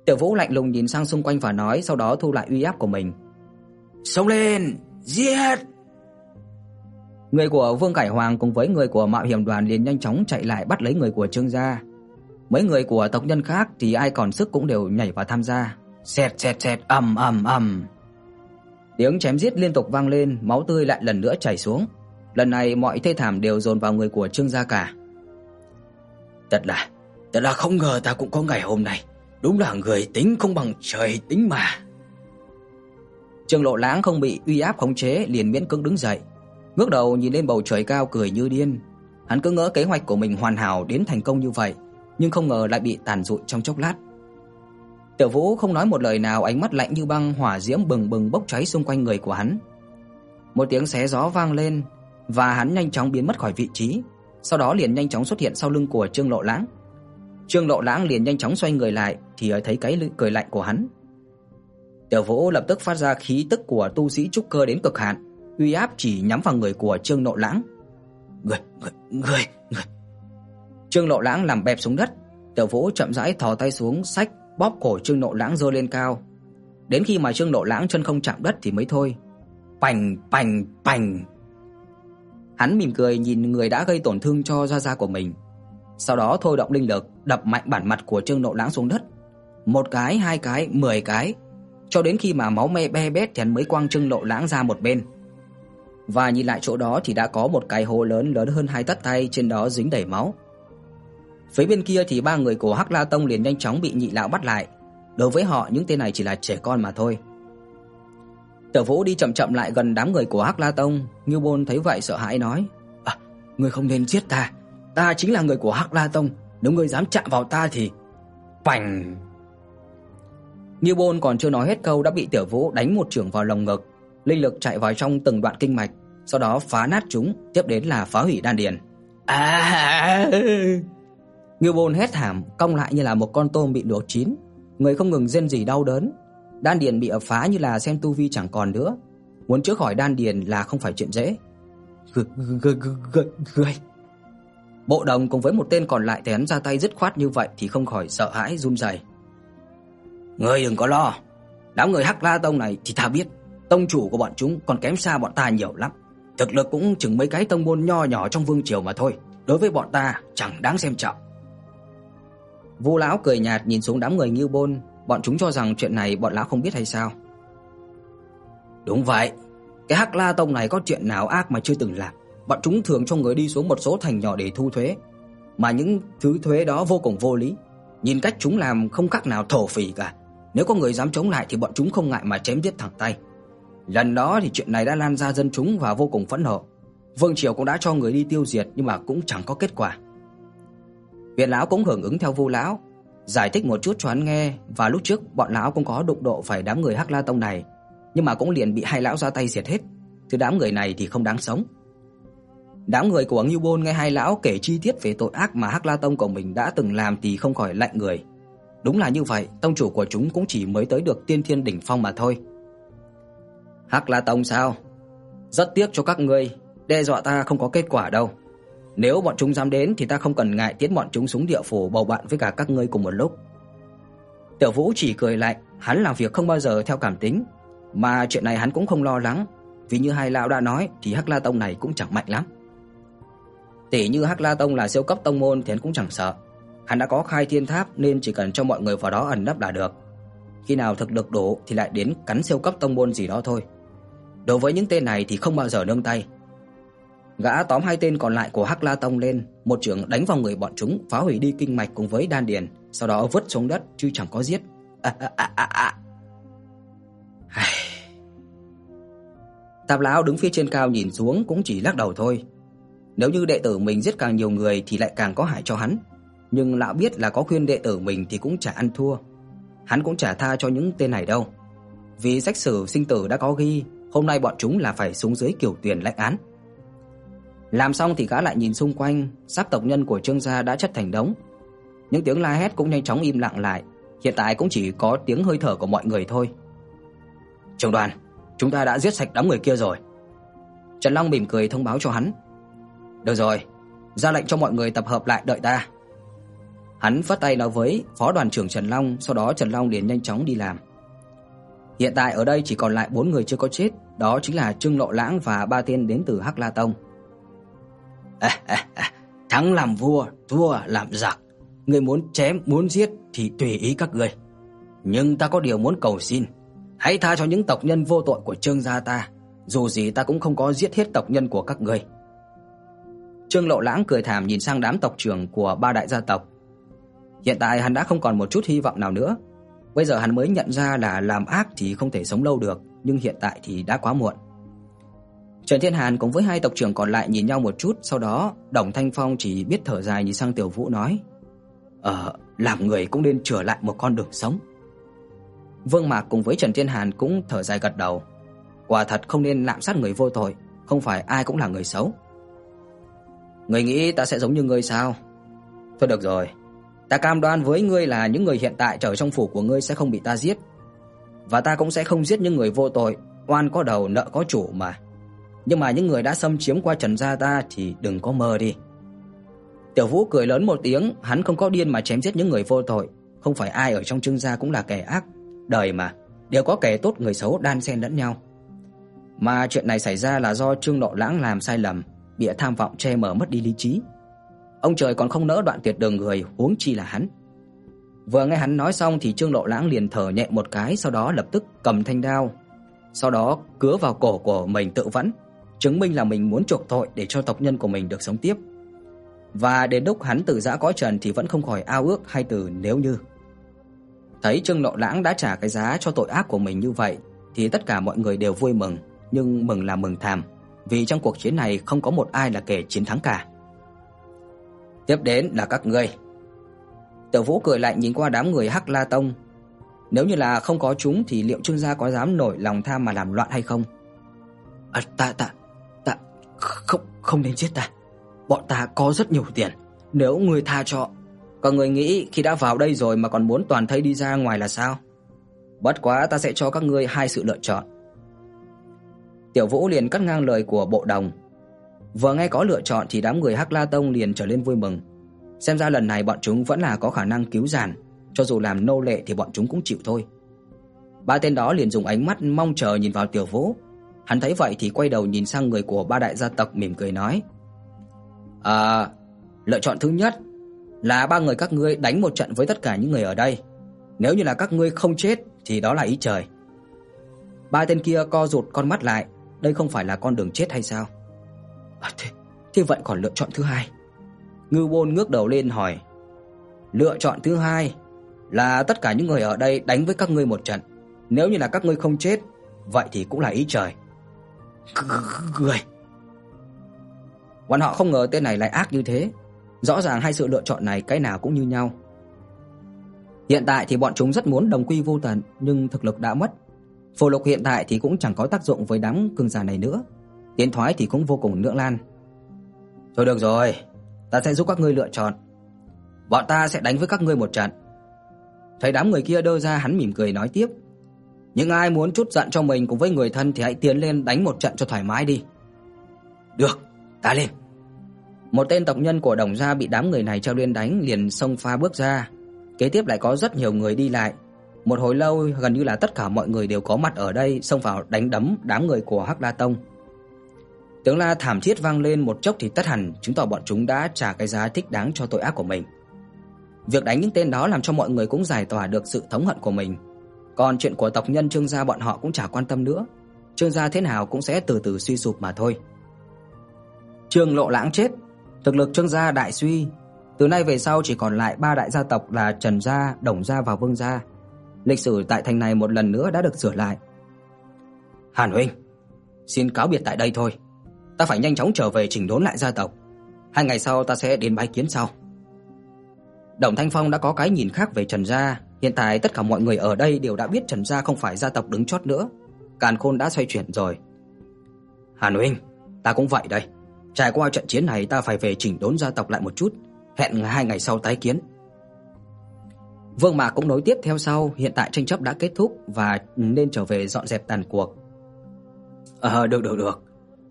Tiểu Vũ lạnh lùng nhìn sang xung quanh và nói, sau đó thu lại uy áp của mình. "Xông lên, giết!" Người của Vương Cải Hoàng cùng với người của Mạo Hiểm đoàn liền nhanh chóng chạy lại bắt lấy người của Trương gia. Mấy người của tộc nhân khác thì ai còn sức cũng đều nhảy vào tham gia. Xẹt xẹt xẹt ầm ầm ầm. Tiếng chém giết liên tục vang lên, máu tươi lại lần nữa chảy xuống. Lần này mọi thê thảm đều dồn vào người của Trương gia cả. Thật là, thật là không ngờ ta cũng có ngày hôm nay. Đúng là người tính không bằng trời tính mà. Trương Lộ Lãng không bị uy áp khống chế liền miễn cưỡng đứng dậy, ngước đầu nhìn lên bầu trời cao cười như điên. Hắn cứ ngỡ kế hoạch của mình hoàn hảo đến thành công như vậy, nhưng không ngờ lại bị tàn rụi trong chốc lát. Tiểu Vũ không nói một lời nào, ánh mắt lạnh như băng, hỏa diễm bừng bừng bốc cháy xung quanh người của hắn. Một tiếng xé gió vang lên và hắn nhanh chóng biến mất khỏi vị trí, sau đó liền nhanh chóng xuất hiện sau lưng của Trương Lộ Lãng. Trương Lộ Lãng liền nhanh chóng xoay người lại thì thấy cái cười lạnh của hắn. Tiểu Vũ lập tức phát ra khí tức của tu sĩ trúc cơ đến cực hạn, uy áp chỉ nhắm vào người của Trương Lộ Lãng. "Người, người, người. Trương Lộ Lãng nằm bẹp xuống đất, Tiểu Vũ chậm rãi thò tay xuống xách bóp cổ Trương Lộ Lãng giơ lên cao. Đến khi mà Trương Lộ Lãng chân không chạm đất thì mới thôi. Bành bành bành. Hắn mỉm cười nhìn người đã gây tổn thương cho gia gia của mình. Sau đó thôi động linh lực, đập mạnh bản mặt của Trương Lộ Lãng xuống đất. Một cái, hai cái, mười cái, cho đến khi mà máu me be bét thì hắn mới quăng Trương Lộ Lãng ra một bên. Và nhìn lại chỗ đó thì đã có một cái hố lớn lớn hơn hai tấc tay, trên đó dính đầy máu. Phía bên kia thì ba người của Hắc La Tông liền nhanh chóng bị nhị lão bắt lại. Đối với họ những tên này chỉ là trẻ con mà thôi. Tử Vũ đi chậm chậm lại gần đám người của Hắc La Tông, Ngưu Bôn thấy vậy sợ hãi nói: "À, ngươi không nên giết ta, ta chính là người của Hắc La Tông, nếu ngươi dám chạm vào ta thì phành." Ngưu Bôn còn chưa nói hết câu đã bị Tiểu Vũ đánh một chưởng vào lồng ngực, linh lực chạy vào trong từng đoạn kinh mạch, sau đó phá nát chúng, tiếp đến là phá hủy đan điền. À! Ngưu Bôn hét thảm, cong lại như là một con tôm bị luộc chín, người không ngừng rên rỉ đau đớn. Đan điền bị ập phá như là xem tu vi chẳng còn nữa. Muốn chữa khỏi đan điền là không phải chuyện dễ. Gơi. Bộ đồng cùng với một tên còn lại thì ra tay dứt khoát như vậy thì không khỏi sợ hãi run rẩy. Ngươi đừng có lo, đám người Hắc La tông này thì ta biết, tông chủ của bọn chúng còn kém xa bọn ta nhiều lắm. Thực lực cũng chừng mấy cái tông môn nho nhỏ trong vương triều mà thôi, đối với bọn ta chẳng đáng xem trọng. Vu lão cười nhạt nhìn xuống đám người Ngưu Bôn, bọn chúng cho rằng chuyện này bọn lão không biết hay sao? Đúng vậy, cái Hắc La tông này có chuyện nào ác mà chưa từng làm. Bọn chúng thường cho người đi xuống một số thành nhỏ để thu thuế, mà những thứ thuế đó vô cùng vô lý. Nhìn cách chúng làm không khác nào thổ phỉ cả. Nếu có người dám chống lại thì bọn chúng không ngại mà chém giết thẳng tay. Lần đó thì chuyện này đã lan ra dân chúng và vô cùng phẫn nộ. Vương triều cũng đã cho người đi tiêu diệt nhưng mà cũng chẳng có kết quả. Viện lão cũng hưởng ứng theo Vu lão, giải thích một chút cho hắn nghe, và lúc trước bọn lão cũng có đụng độ phải đám người Hắc La tông này, nhưng mà cũng liền bị hai lão ra tay diệt hết. Thứ đám người này thì không đáng sống. Đám người của Ngưu Bôn nghe hai lão kể chi tiết về tội ác mà Hắc La tông của mình đã từng làm thì không khỏi lạnh người. Đúng là như vậy, tông chủ của chúng cũng chỉ mới tới được tiên thiên đỉnh phong mà thôi. Hắc La tông sao? Rất tiếc cho các ngươi, đe dọa ta không có kết quả đâu. Nếu bọn chúng dám đến thì ta không cần ngại tiến bọn chúng xuống địa phủ bầu bạn với cả các ngươi cùng một lúc. Tiểu Vũ chỉ cười lạnh, hắn làm việc không bao giờ theo cảm tính, mà chuyện này hắn cũng không lo lắng, vì như hai lão đã nói thì Hắc La tông này cũng chẳng mạnh lắm. Tỷ như Hắc La tông là siêu cấp tông môn thì hắn cũng chẳng sợ. Hắn đã có khai thiên tháp nên chỉ cần cho mọi người vào đó ẩn nấp là được. Khi nào thực lực đủ thì lại đến cắn siêu cấp tông môn gì đó thôi. Đối với những tên này thì không bao giờ nương tay, Gã tóm hai tên còn lại của Hắc La Tông lên, một chưởng đánh vào người bọn chúng, phá hủy đi kinh mạch cùng với đan điền, sau đó vứt xuống đất chứ chẳng có giết. À, à, à, à. à. Tạp lão đứng phía trên cao nhìn xuống cũng chỉ lắc đầu thôi. Nếu như đệ tử mình giết càng nhiều người thì lại càng có hại cho hắn, nhưng lão biết là có khuyên đệ tử mình thì cũng chả ăn thua. hắn cũng trả tha cho những tên này đâu. Vì sách sử sinh tử đã có ghi, hôm nay bọn chúng là phải xuống dưới kiểu tiền lãnh án. Làm xong thì gã lại nhìn xung quanh, sắp tộc nhân của Trương gia đã chất thành đống. Những tiếng la hét cũng nhanh chóng im lặng lại, hiện tại cũng chỉ có tiếng hơi thở của mọi người thôi. "Trưởng đoàn, chúng ta đã giết sạch đám người kia rồi." Trần Long mỉm cười thông báo cho hắn. "Được rồi, ra lệnh cho mọi người tập hợp lại đợi ta." Hắn phất tay nói với phó đoàn trưởng Trần Long, sau đó Trần Long liền nhanh chóng đi làm. Hiện tại ở đây chỉ còn lại 4 người chưa có chết, đó chính là Trương Lộ Lãng và ba tên đến từ Hắc La Tông. À, à, à, thắng làm vua, thua làm giặc. Người muốn chém, muốn giết thì tùy ý các ngươi Nhưng ta có điều muốn cầu xin, hãy tha cho những tộc nhân vô tội của Trương gia ta, dù gì ta cũng không có giết hết tộc nhân của các ngươi Trương Lộ Lãng cười thảm nhìn sang đám tộc trưởng của ba đại gia tộc. Hiện tại hắn đã không còn một chút hy vọng nào nữa. Bây giờ hắn mới nhận ra là làm ác thì không thể sống lâu được, nhưng hiện tại thì đã quá muộn. Trần Thiên Hàn cùng với hai tộc trưởng còn lại nhìn nhau một chút, sau đó Đồng Thanh Phong chỉ biết thở dài nhìn sang Tiểu Vũ nói: "Ờ, làm người cũng nên trở lại một con đường sống." Vương Mạc cùng với Trần Thiên Hàn cũng thở dài gật đầu. Quả thật không nên lạm sát người vô tội, không phải ai cũng là người xấu. Người nghĩ ta sẽ giống như ngươi sao? Thôi được rồi, ta cam đoan với ngươi là những người hiện tại trở trong phủ của ngươi sẽ không bị ta giết. Và ta cũng sẽ không giết những người vô tội, oan có đầu nợ có chủ mà nhưng mà những người đã xâm chiếm qua Trần gia ta thì đừng có mơ đi." Tiểu Vũ cười lớn một tiếng, hắn không có điên mà chém giết những người vô tội, không phải ai ở trong Trương gia cũng là kẻ ác, đời mà, đều có kẻ tốt người xấu đan xen lẫn nhau. Mà chuyện này xảy ra là do Trương Lộ Lãng làm sai lầm, bị tham vọng che mờ mất đi lý trí. Ông trời còn không nỡ đoạn tuyệt đường người, huống chi là hắn. Vừa nghe hắn nói xong thì Trương Lộ Lãng liền thở nhẹ một cái, sau đó lập tức cầm thanh đao, sau đó cứa vào cổ của mình tự vẫn, chứng minh là mình muốn chuộc tội để cho tộc nhân của mình được sống tiếp. Và đến lúc hắn tự giã cõi trần thì vẫn không khỏi ao ước hai từ nếu như. Thấy Trương Lộ Lãng đã trả cái giá cho tội ác của mình như vậy thì tất cả mọi người đều vui mừng, nhưng mừng là mừng thầm, vì trong cuộc chiến này không có một ai là kẻ chiến thắng cả. Tiếp đến là các ngươi. Tiểu Vũ cười lạnh nhìn qua đám người Hắc La Tông. Nếu như là không có chúng thì liệu Trương gia có dám nổi lòng tham mà làm loạn hay không? À, ta ta không, không nên giết ta. Bọn ta có rất nhiều tiền, nếu người tha cho. Còn người nghĩ khi đã vào đây rồi mà còn muốn toàn thây đi ra ngoài là sao? Bất quá ta sẽ cho các ngươi hai sự lựa chọn. Tiểu Vũ liền cắt ngang lời của Bộ Đồng. Vừa nghe có lựa chọn thì đám người Hắc La Tông liền trở lên vui mừng. Xem ra lần này bọn chúng vẫn là có khả năng cứu giàn, cho dù làm nô lệ thì bọn chúng cũng chịu thôi. Ba tên đó liền dùng ánh mắt mong chờ nhìn vào Tiểu Vũ, Hắn thấy vậy thì quay đầu nhìn sang người của ba đại gia tộc mỉm cười nói: "À, lựa chọn thứ nhất là ba người các ngươi đánh một trận với tất cả những người ở đây. Nếu như là các ngươi không chết thì đó là ý trời." Ba tên kia co rụt con mắt lại, đây không phải là con đường chết hay sao? À, thế, thế vậy còn lựa chọn thứ hai? Ngư Bôn ngước đầu lên hỏi. Lựa chọn thứ hai là tất cả những người ở đây đánh với các ngươi một trận. Nếu như là các ngươi không chết, vậy thì cũng là ý trời Cười. Bọn họ không ngờ tên này lại ác như thế. Rõ ràng hai sự lựa chọn này cái nào cũng như nhau. Hiện tại thì bọn chúng rất muốn đồng quy vô tận, nhưng thực lực đã mất. Phù lục hiện tại thì cũng chẳng có tác dụng với đám cường giả này nữa. Tiến thoái thì cũng vô cùng nưỡng lan. Thôi được rồi, ta sẽ giúp các ngươi lựa chọn. Bọn ta sẽ đánh với các ngươi một trận. Thấy đám người kia đơ ra hắn mỉm cười nói tiếp. Nhưng ai muốn chút giận cho mình cùng với người thân thì hãy tiến lên đánh một trận cho thoải mái đi. Được, ta lên. Một tên tộc nhân của Đồng gia bị đám người này treo lên đánh liền xông pha bước ra. Kế tiếp lại có rất nhiều người đi lại. Một hồi lâu gần như là tất cả mọi người đều có mặt ở đây xông vào đánh đấm đám người của Hắc La Tông. Tiếng la thảm thiết vang lên một chốc thì tất hẳn chứng tỏ bọn chúng đã trả cái giá thích đáng cho tội ác của mình. Việc đánh những tên đó làm cho mọi người cũng giải tỏa được sự thống hận của mình còn chuyện của tộc nhân Trương gia bọn họ cũng chả quan tâm nữa. Trương gia thế nào cũng sẽ từ từ suy sụp mà thôi. Trương Lộ Lãng chết, thực lực Trương gia đại suy, từ nay về sau chỉ còn lại ba đại gia tộc là Trần gia, Đồng gia và Vương gia. Lịch sử tại thành này một lần nữa đã được sửa lại. Hàn huynh, xin cáo biệt tại đây thôi. Ta phải nhanh chóng trở về chỉnh đốn lại gia tộc. Hai ngày sau ta sẽ đến bái kiến sau. Đồng Thanh Phong đã có cái nhìn khác về Trần gia, hiện tại tất cả mọi người ở đây đều đã biết Trần gia không phải gia tộc đứng chót nữa, càn khôn đã xoay chuyển rồi. Hàn huynh, ta cũng vậy đây. Trải qua trận chiến này ta phải về chỉnh đốn gia tộc lại một chút, hẹn hai ngày sau tái kiến. Vương Mạc cũng nối tiếp theo sau, hiện tại tranh chấp đã kết thúc và nên trở về dọn dẹp tàn cuộc. Ờ được được được.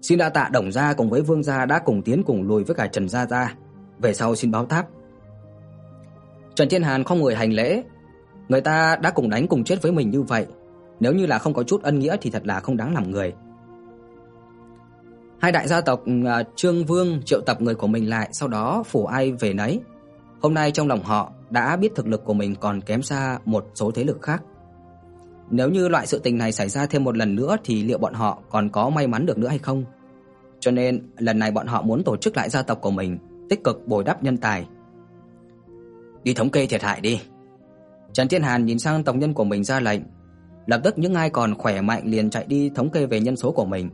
Xin đa tạ Đồng gia cùng với Vương gia đã cùng tiến cùng lùi với cả Trần gia gia về sau xin báo tháp. Trần Thiên Hàn không người hành lễ, người ta đã cùng đánh cùng chết với mình như vậy, nếu như là không có chút ân nghĩa thì thật là không đáng làm người. Hai đại gia tộc à, Trương Vương triệu tập người của mình lại, sau đó phủ ai về nấy. Hôm nay trong lòng họ đã biết thực lực của mình còn kém xa một số thế lực khác. Nếu như loại sự tình này xảy ra thêm một lần nữa thì liệu bọn họ còn có may mắn được nữa hay không? Cho nên, lần này bọn họ muốn tổ chức lại gia tộc của mình, tích cực bồi đắp nhân tài. Đi thống kê thiệt hại đi. Trần Thiên Hàn nhìn sang tổng nhân của mình ra lệnh, lập tức những ai còn khỏe mạnh liền chạy đi thống kê về nhân số của mình.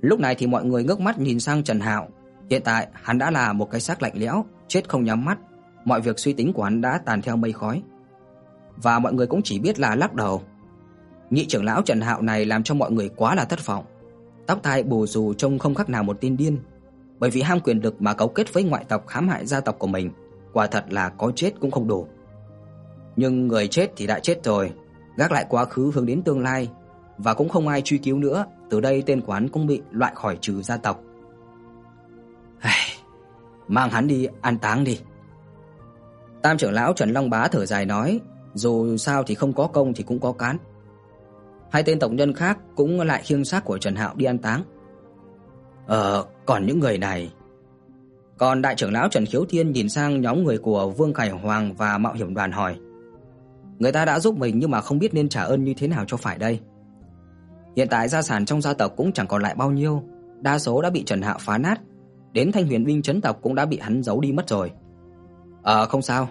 Lúc này thì mọi người ngước mắt nhìn sang Trần Hạo, hiện tại hắn đã là một cái xác lạnh lẽo, chết không nhắm mắt, mọi việc suy tính của hắn đã tàn theo mây khói. Và mọi người cũng chỉ biết là lắc đầu. Nhị trưởng lão Trần Hạo này làm cho mọi người quá là thất vọng. Tóc tai bù xù trông không khác nào một tên điên, bởi vì ham quyền lực mà cấu kết với ngoại tộc hãm hại gia tộc của mình, quả thật là có chết cũng không đủ. Nhưng người chết thì đã chết rồi, gác lại quá khứ hướng đến tương lai và cũng không ai truy cứu nữa, từ đây tên quán cũng bị loại khỏi trừ gia tộc. Mang hắn đi an táng đi. Tam trưởng lão Trần Long Bá thở dài nói, dù sao thì không có công thì cũng có cán. Hai tên tổng nhân khác cũng lại khiêng xác của Trần Hạo đi an táng. Ờ, còn những người này. Còn đại trưởng lão Trần Khiếu Thiên nhìn sang nhóm người của Vương Khải Hoàng và Mạo Hiểm Đoàn hỏi: Người ta đã giúp mình nhưng mà không biết nên trả ơn như thế nào cho phải đây. Hiện tại gia sản trong gia tộc cũng chẳng còn lại bao nhiêu, đa số đã bị Trần Hạo phá nát, đến Thanh Huyền binh trấn tộc cũng đã bị hắn giấu đi mất rồi. Ờ không sao,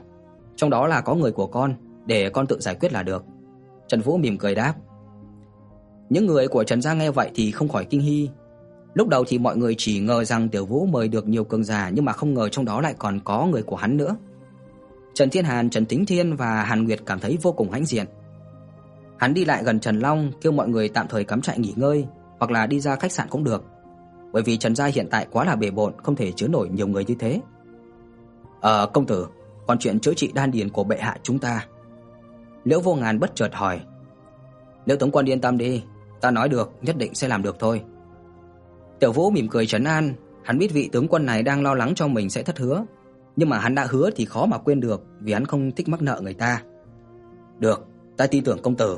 trong đó là có người của con, để con tự giải quyết là được." Trần Vũ mỉm cười đáp. Những người của Trần gia nghe vậy thì không khỏi kinh hỉ. Lúc đầu thì mọi người chỉ ngờ rằng Tiểu Vũ mời được nhiều cường giả nhưng mà không ngờ trong đó lại còn có người của hắn nữa. Trần Thiên Hàn, Trần Tính Thiên và Hàn Nguyệt cảm thấy vô cùng hãnh diện. Hắn đi lại gần Trần Long, kêu mọi người tạm thời cắm trại nghỉ ngơi, hoặc là đi ra khách sạn cũng được. Bởi vì Trần gia hiện tại quá là bề bộn, không thể chứa nổi nhiều người như thế. "Ờ, công tử, còn chuyện chữa trị đan điền của bệ hạ chúng ta?" Liễu Vô Ngàn bất chợt hỏi. "Liễu tướng quân yên tâm đi, ta nói được, nhất định sẽ làm được thôi." Tiểu Vũ mỉm cười trấn an, hắn biết vị tướng quân này đang lo lắng cho mình sẽ thất hứa, nhưng mà hắn đã hứa thì khó mà quên được, vì hắn không thích mắc nợ người ta. "Được, ta tin tưởng công tử."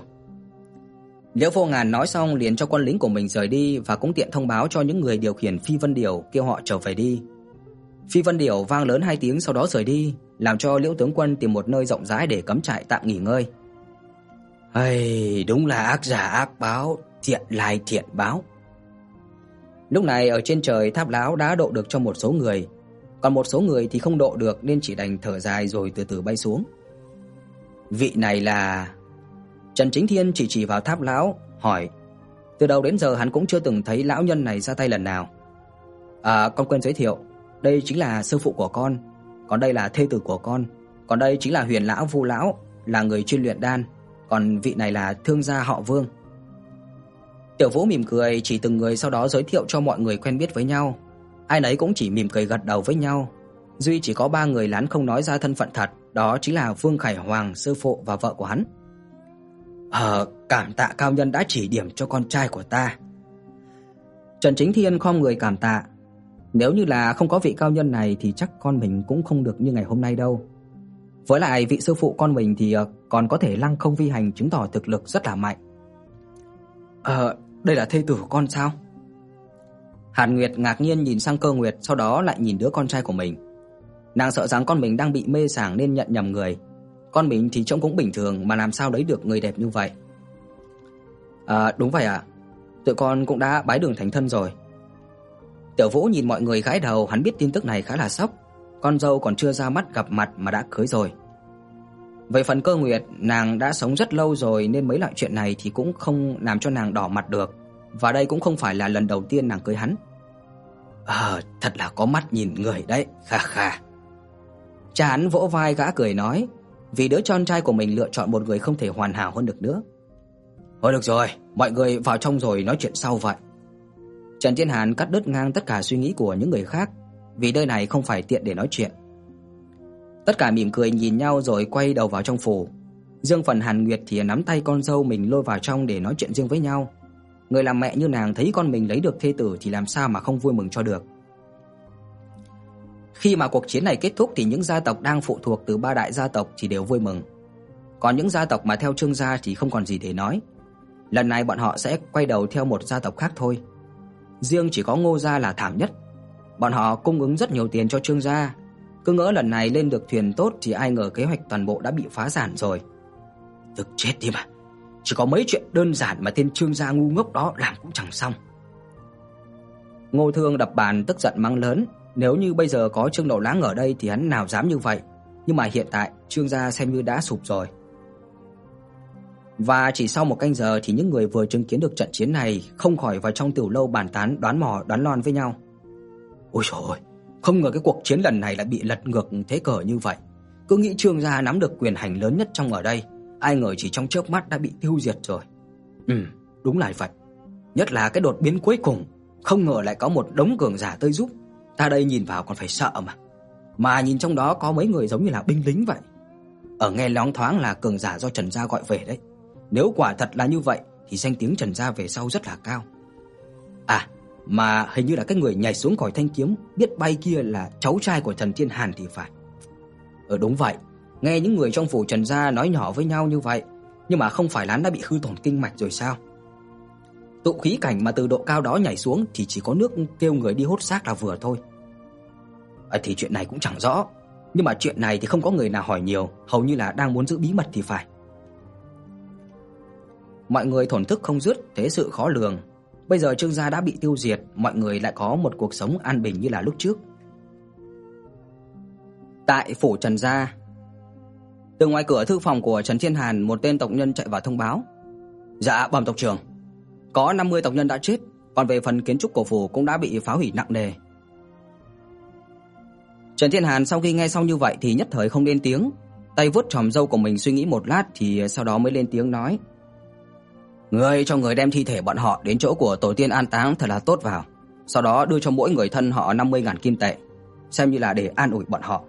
Liễu Vô Ngàn nói xong liền cho quân lính của mình rời đi và cũng tiện thông báo cho những người điều khiển Phi Vân Điểu kêu họ trở về đi. Phi Vân Điểu vang lớn hai tiếng sau đó rời đi, làm cho Liễu tướng quân tìm một nơi rộng rãi để cắm trại tạm nghỉ ngơi. Hay, đúng là ác giả ác báo, thiện lai thiện báo. Lúc này ở trên trời tháp láo đã độ được cho một số người, còn một số người thì không độ được nên chỉ đành thở dài rồi từ từ bay xuống. Vị này là Trần Chính Thiên chỉ chỉ vào tháp lão, hỏi: "Từ đầu đến giờ hắn cũng chưa từng thấy lão nhân này ra tay lần nào." "À, con quên giới thiệu, đây chính là sư phụ của con, còn đây là thê tử của con, còn đây chính là Huyền lão Vu lão, là người chuyên luyện đan, còn vị này là thương gia họ Vương." Tiểu Vũ mỉm cười chỉ từng người sau đó giới thiệu cho mọi người quen biết với nhau. Ai nấy cũng chỉ mỉm cười gật đầu với nhau. Duy chỉ có ba người lán không nói ra thân phận thật, đó chính là Vương Khải Hoàng, sư phụ và vợ của hắn. "Ờ, cảm tạ cao nhân đã chỉ điểm cho con trai của ta." Trần Chính Thiên khom người cảm tạ. Nếu như là không có vị cao nhân này thì chắc con mình cũng không được như ngày hôm nay đâu. Với lại vị sư phụ con mình thì ờ, còn có thể lăng không vi hành chứng tỏ thực lực rất là mạnh. Ờ, đây là thê tử của con sao? Hàn Nguyệt ngạc nhiên nhìn sang Cơ Nguyệt, sau đó lại nhìn đứa con trai của mình. Nàng sợ rằng con mình đang bị mê sảng nên nhận nhầm người. Con mình thì trông cũng bình thường mà làm sao đấy được người đẹp như vậy. À đúng vậy ạ. À. Tụi con cũng đã bái đường thành thân rồi. Tiểu Vũ nhìn mọi người gãi đầu, hắn biết tin tức này khá là sốc. Con dâu còn chưa ra mắt gặp mặt mà đã cưới rồi. Về phần Cơ Nguyệt, nàng đã sống rất lâu rồi nên mấy loại chuyện này thì cũng không làm cho nàng đỏ mặt được, và đây cũng không phải là lần đầu tiên nàng cưới hắn. Ờ, thật là có mắt nhìn người đấy, kha kha. Cha hắn vỗ vai gã cười nói, vì đứa con trai của mình lựa chọn một người không thể hoàn hảo hơn được nữa. Thôi được rồi, mọi người vào trong rồi nói chuyện sau vậy. Trần Thiên Hàn cắt đứt ngang tất cả suy nghĩ của những người khác, vì nơi này không phải tiện để nói chuyện. Tất cả mỉm cười nhìn nhau rồi quay đầu vào trong phủ. Dương phần Hàn Nguyệt thì nắm tay con dâu mình lôi vào trong để nói chuyện riêng với nhau. Người làm mẹ như nàng thấy con mình lấy được thê tử thì làm sao mà không vui mừng cho được. Khi mà cuộc chiến này kết thúc thì những gia tộc đang phụ thuộc từ ba đại gia tộc chỉ đều vui mừng. Còn những gia tộc mà theo Trương gia thì không còn gì để nói. Lần này bọn họ sẽ quay đầu theo một gia tộc khác thôi. Riêng chỉ có Ngô gia là thảm nhất. Bọn họ cung ứng rất nhiều tiền cho Trương gia, cứ ngỡ lần này lên được thuyền tốt thì ai ngờ kế hoạch toàn bộ đã bị phá sản rồi. Tức chết đi mà. Chỉ có mấy chuyện đơn giản mà tên Trương gia ngu ngốc đó làm cũng chẳng xong. Ngô Thương đập bàn tức giận mắng lớn, nếu như bây giờ có Trương Đậu Lãng ở đây thì hắn nào dám như vậy, nhưng mà hiện tại Trương gia xem như đã sụp rồi. Và chỉ sau một canh giờ thì những người vừa chứng kiến được trận chiến này không khỏi vào trong tiểu lâu bàn tán đoán mò đoán lon với nhau. Ôi trời ơi, không ngờ cái cuộc chiến lần này lại bị lật ngược thế cờ như vậy. Cứ nghĩ Trương gia nắm được quyền hành lớn nhất trong ở đây, ai ngờ chỉ trong chớp mắt đã bị tiêu diệt rồi. Ừ, đúng là vậy. Nhất là cái đột biến cuối cùng, không ngờ lại có một đống cường giả tới giúp. Ta đây nhìn vào còn phải sợ mà. Mà nhìn trong đó có mấy người giống như là binh lính vậy. Ở nghe loáng thoáng là cường giả do Trần gia gọi về đấy. Nếu quả thật là như vậy thì danh tiếng Trần gia về sau rất là cao. À, mà hình như là cái người nhảy xuống khỏi thanh kiếm biết bay kia là cháu trai của Trần Thiên Hàn thì phải. Ờ đúng vậy, nghe những người trong phủ Trần gia nói nhỏ với nhau như vậy, nhưng mà không phải lán đã bị hư tổn kinh mạch rồi sao? Tụ khí cảnh mà từ độ cao đó nhảy xuống thì chỉ có nước kêu người đi hốt xác là vừa thôi. À, thì chuyện này cũng chẳng rõ, nhưng mà chuyện này thì không có người nào hỏi nhiều, hầu như là đang muốn giữ bí mật thì phải. Mọi người thổn thức không dứt, thế sự khó lường, Bây giờ Trương gia đã bị tiêu diệt, mọi người lại có một cuộc sống an bình như là lúc trước. Tại phủ Trần gia, từ ngoài cửa thư phòng của Trần Thiên Hàn, một tên tộc nhân chạy vào thông báo. "Dạ, bẩm tộc trưởng, có 50 tộc nhân đã chết, còn về phần kiến trúc cổ phủ cũng đã bị phá hủy nặng nề." Trần Thiên Hàn sau khi nghe xong như vậy thì nhất thời không lên tiếng, tay vuốt chòm râu của mình suy nghĩ một lát thì sau đó mới lên tiếng nói: Ngươi cho người đem thi thể bọn họ đến chỗ của tổ tiên an táng thật là tốt vào, sau đó đưa cho mỗi người thân họ 50.000 kim tệ, xem như là để an ủi bọn họ.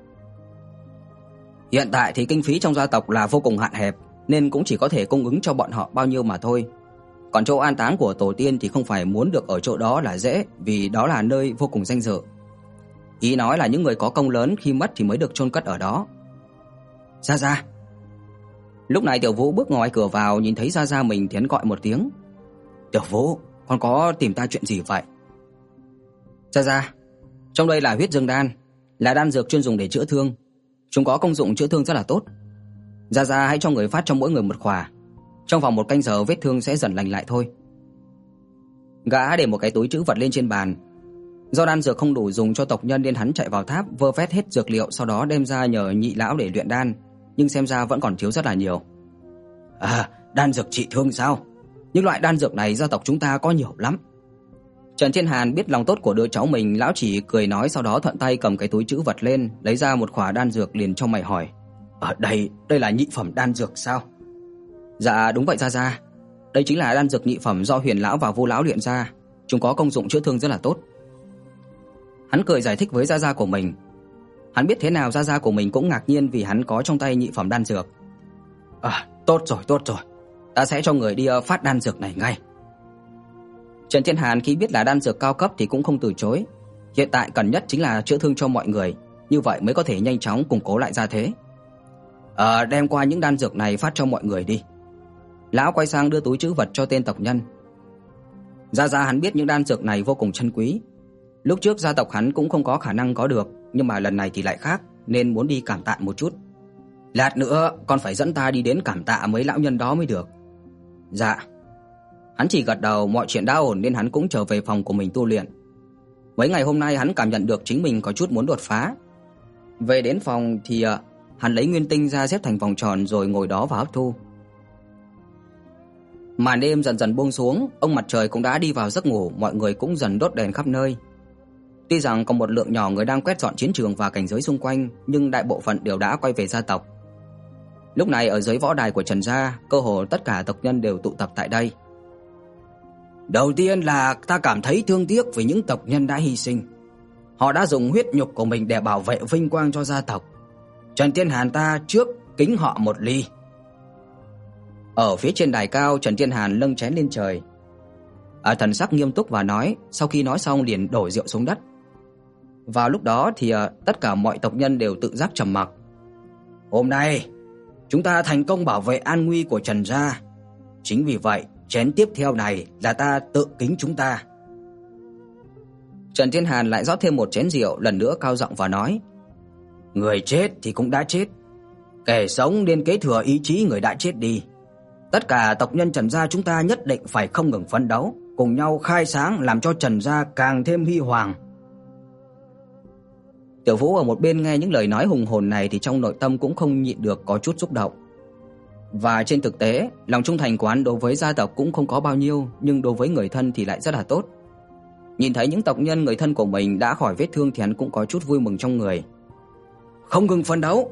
Hiện tại thì kinh phí trong gia tộc là vô cùng hạn hẹp, nên cũng chỉ có thể cung ứng cho bọn họ bao nhiêu mà thôi. Còn chỗ an táng của tổ tiên thì không phải muốn được ở chỗ đó là dễ, vì đó là nơi vô cùng danh dự. Ý nói là những người có công lớn khi mất thì mới được chôn cất ở đó. Ra ra, Lúc này Tiểu Vũ bước ngoài cửa vào nhìn thấy Gia Gia mình thì gọi một tiếng. "Tiểu Vũ, con có tìm ta chuyện gì vậy?" "Gia Gia, trong đây là huyết dương đan, là đan dược chuyên dùng để chữa thương. Chúng có công dụng chữa thương rất là tốt. Gia Gia hãy cho người phát cho mỗi người một khỏa. Trong vòng một canh giờ vết thương sẽ dần lành lại thôi." Gã để một cái túi trữ vật lên trên bàn. Do đan dược không đủ dùng cho tộc nhân nên hắn chạy vào tháp vơ vét hết dược liệu sau đó đem ra nhờ nhị lão để luyện đan nhưng xem ra vẫn còn thiếu rất là nhiều. À, đan dược trị thương sao? Những loại đan dược này gia tộc chúng ta có nhiều lắm. Trần Thiên Hàn biết lòng tốt của đứa cháu mình, lão chỉ cười nói sau đó thuận tay cầm cái túi trữ vật lên, lấy ra một khỏa đan dược liền trong mày hỏi: "Ở đây, đây là nhị phẩm đan dược sao?" "Dạ, đúng vậy gia gia. Đây chính là đan dược nhị phẩm do Huyền lão và Vô lão luyện ra, chúng có công dụng chữa thương rất là tốt." Hắn cười giải thích với gia gia của mình, Hắn biết thế nào gia gia của mình cũng ngạc nhiên vì hắn có trong tay nhị phẩm đan dược. À, tốt rồi, tốt rồi. Ta sẽ cho người đi ờ, phát đan dược này ngay. Trần Thiên Hàn khi biết là đan dược cao cấp thì cũng không từ chối. Hiện tại cần nhất chính là chữa thương cho mọi người, như vậy mới có thể nhanh chóng củng cố lại gia thế. Ờ, đem qua những đan dược này phát cho mọi người đi. Lão quay sang đưa túi trữ vật cho tên tộc nhân. Gia gia hắn biết những đan dược này vô cùng chân quý. Lúc trước gia tộc hắn cũng không có khả năng có được, nhưng mà lần này thì lại khác nên muốn đi cảm tạ một chút. Lát nữa con phải dẫn ta đi đến cảm tạ mấy lão nhân đó mới được. Dạ. Hắn chỉ gật đầu, mọi chuyện đã ổn nên hắn cũng trở về phòng của mình tu luyện. Mấy ngày hôm nay hắn cảm nhận được chính mình có chút muốn đột phá. Về đến phòng thì ờ, hắn lấy nguyên tinh ra xếp thành vòng tròn rồi ngồi đó và hấp thu. Màn đêm dần dần buông xuống, ông mặt trời cũng đã đi vào giấc ngủ, mọi người cũng dần đốt đèn khắp nơi. Tuy rằng có một lượng nhỏ người đang quét dọn chiến trường và cảnh giới xung quanh, nhưng đại bộ phận đều đã quay về gia tộc. Lúc này ở dưới võ đài của Trần gia, cơ hồ tất cả tộc nhân đều tụ tập tại đây. Đầu tiên là ta cảm thấy thương tiếc với những tộc nhân đã hy sinh. Họ đã dùng huyết nhục của mình để bảo vệ vinh quang cho gia tộc. Trần Thiên Hàn ta trước kính họ một ly. Ở phía trên đài cao, Trần Thiên Hàn nâng chén lên trời. À, thần sắc nghiêm túc và nói, sau khi nói xong liền đổ rượu xuống đất. Vào lúc đó thì uh, tất cả mọi tộc nhân đều tự giác trầm mặc. Hôm nay, chúng ta thành công bảo vệ an nguy của Trần gia. Chính vì vậy, chén tiếp theo này là ta tự kính chúng ta. Trần Thiên Hàn lại rót thêm một chén rượu, lần nữa cao giọng và nói: Người chết thì cũng đã chết, kẻ sống nên kế thừa ý chí người đã chết đi. Tất cả tộc nhân Trần gia chúng ta nhất định phải không ngừng phấn đấu, cùng nhau khai sáng làm cho Trần gia càng thêm huy hoàng. Tiểu Vũ ở một bên nghe những lời nói hùng hồn này thì trong nội tâm cũng không nhịn được có chút xúc động. Và trên thực tế, lòng trung thành của hắn đối với gia tộc cũng không có bao nhiêu, nhưng đối với người thân thì lại rất là tốt. Nhìn thấy những tộc nhân người thân của mình đã khỏi vết thương thì hắn cũng có chút vui mừng trong người. Không ngừng phấn đấu.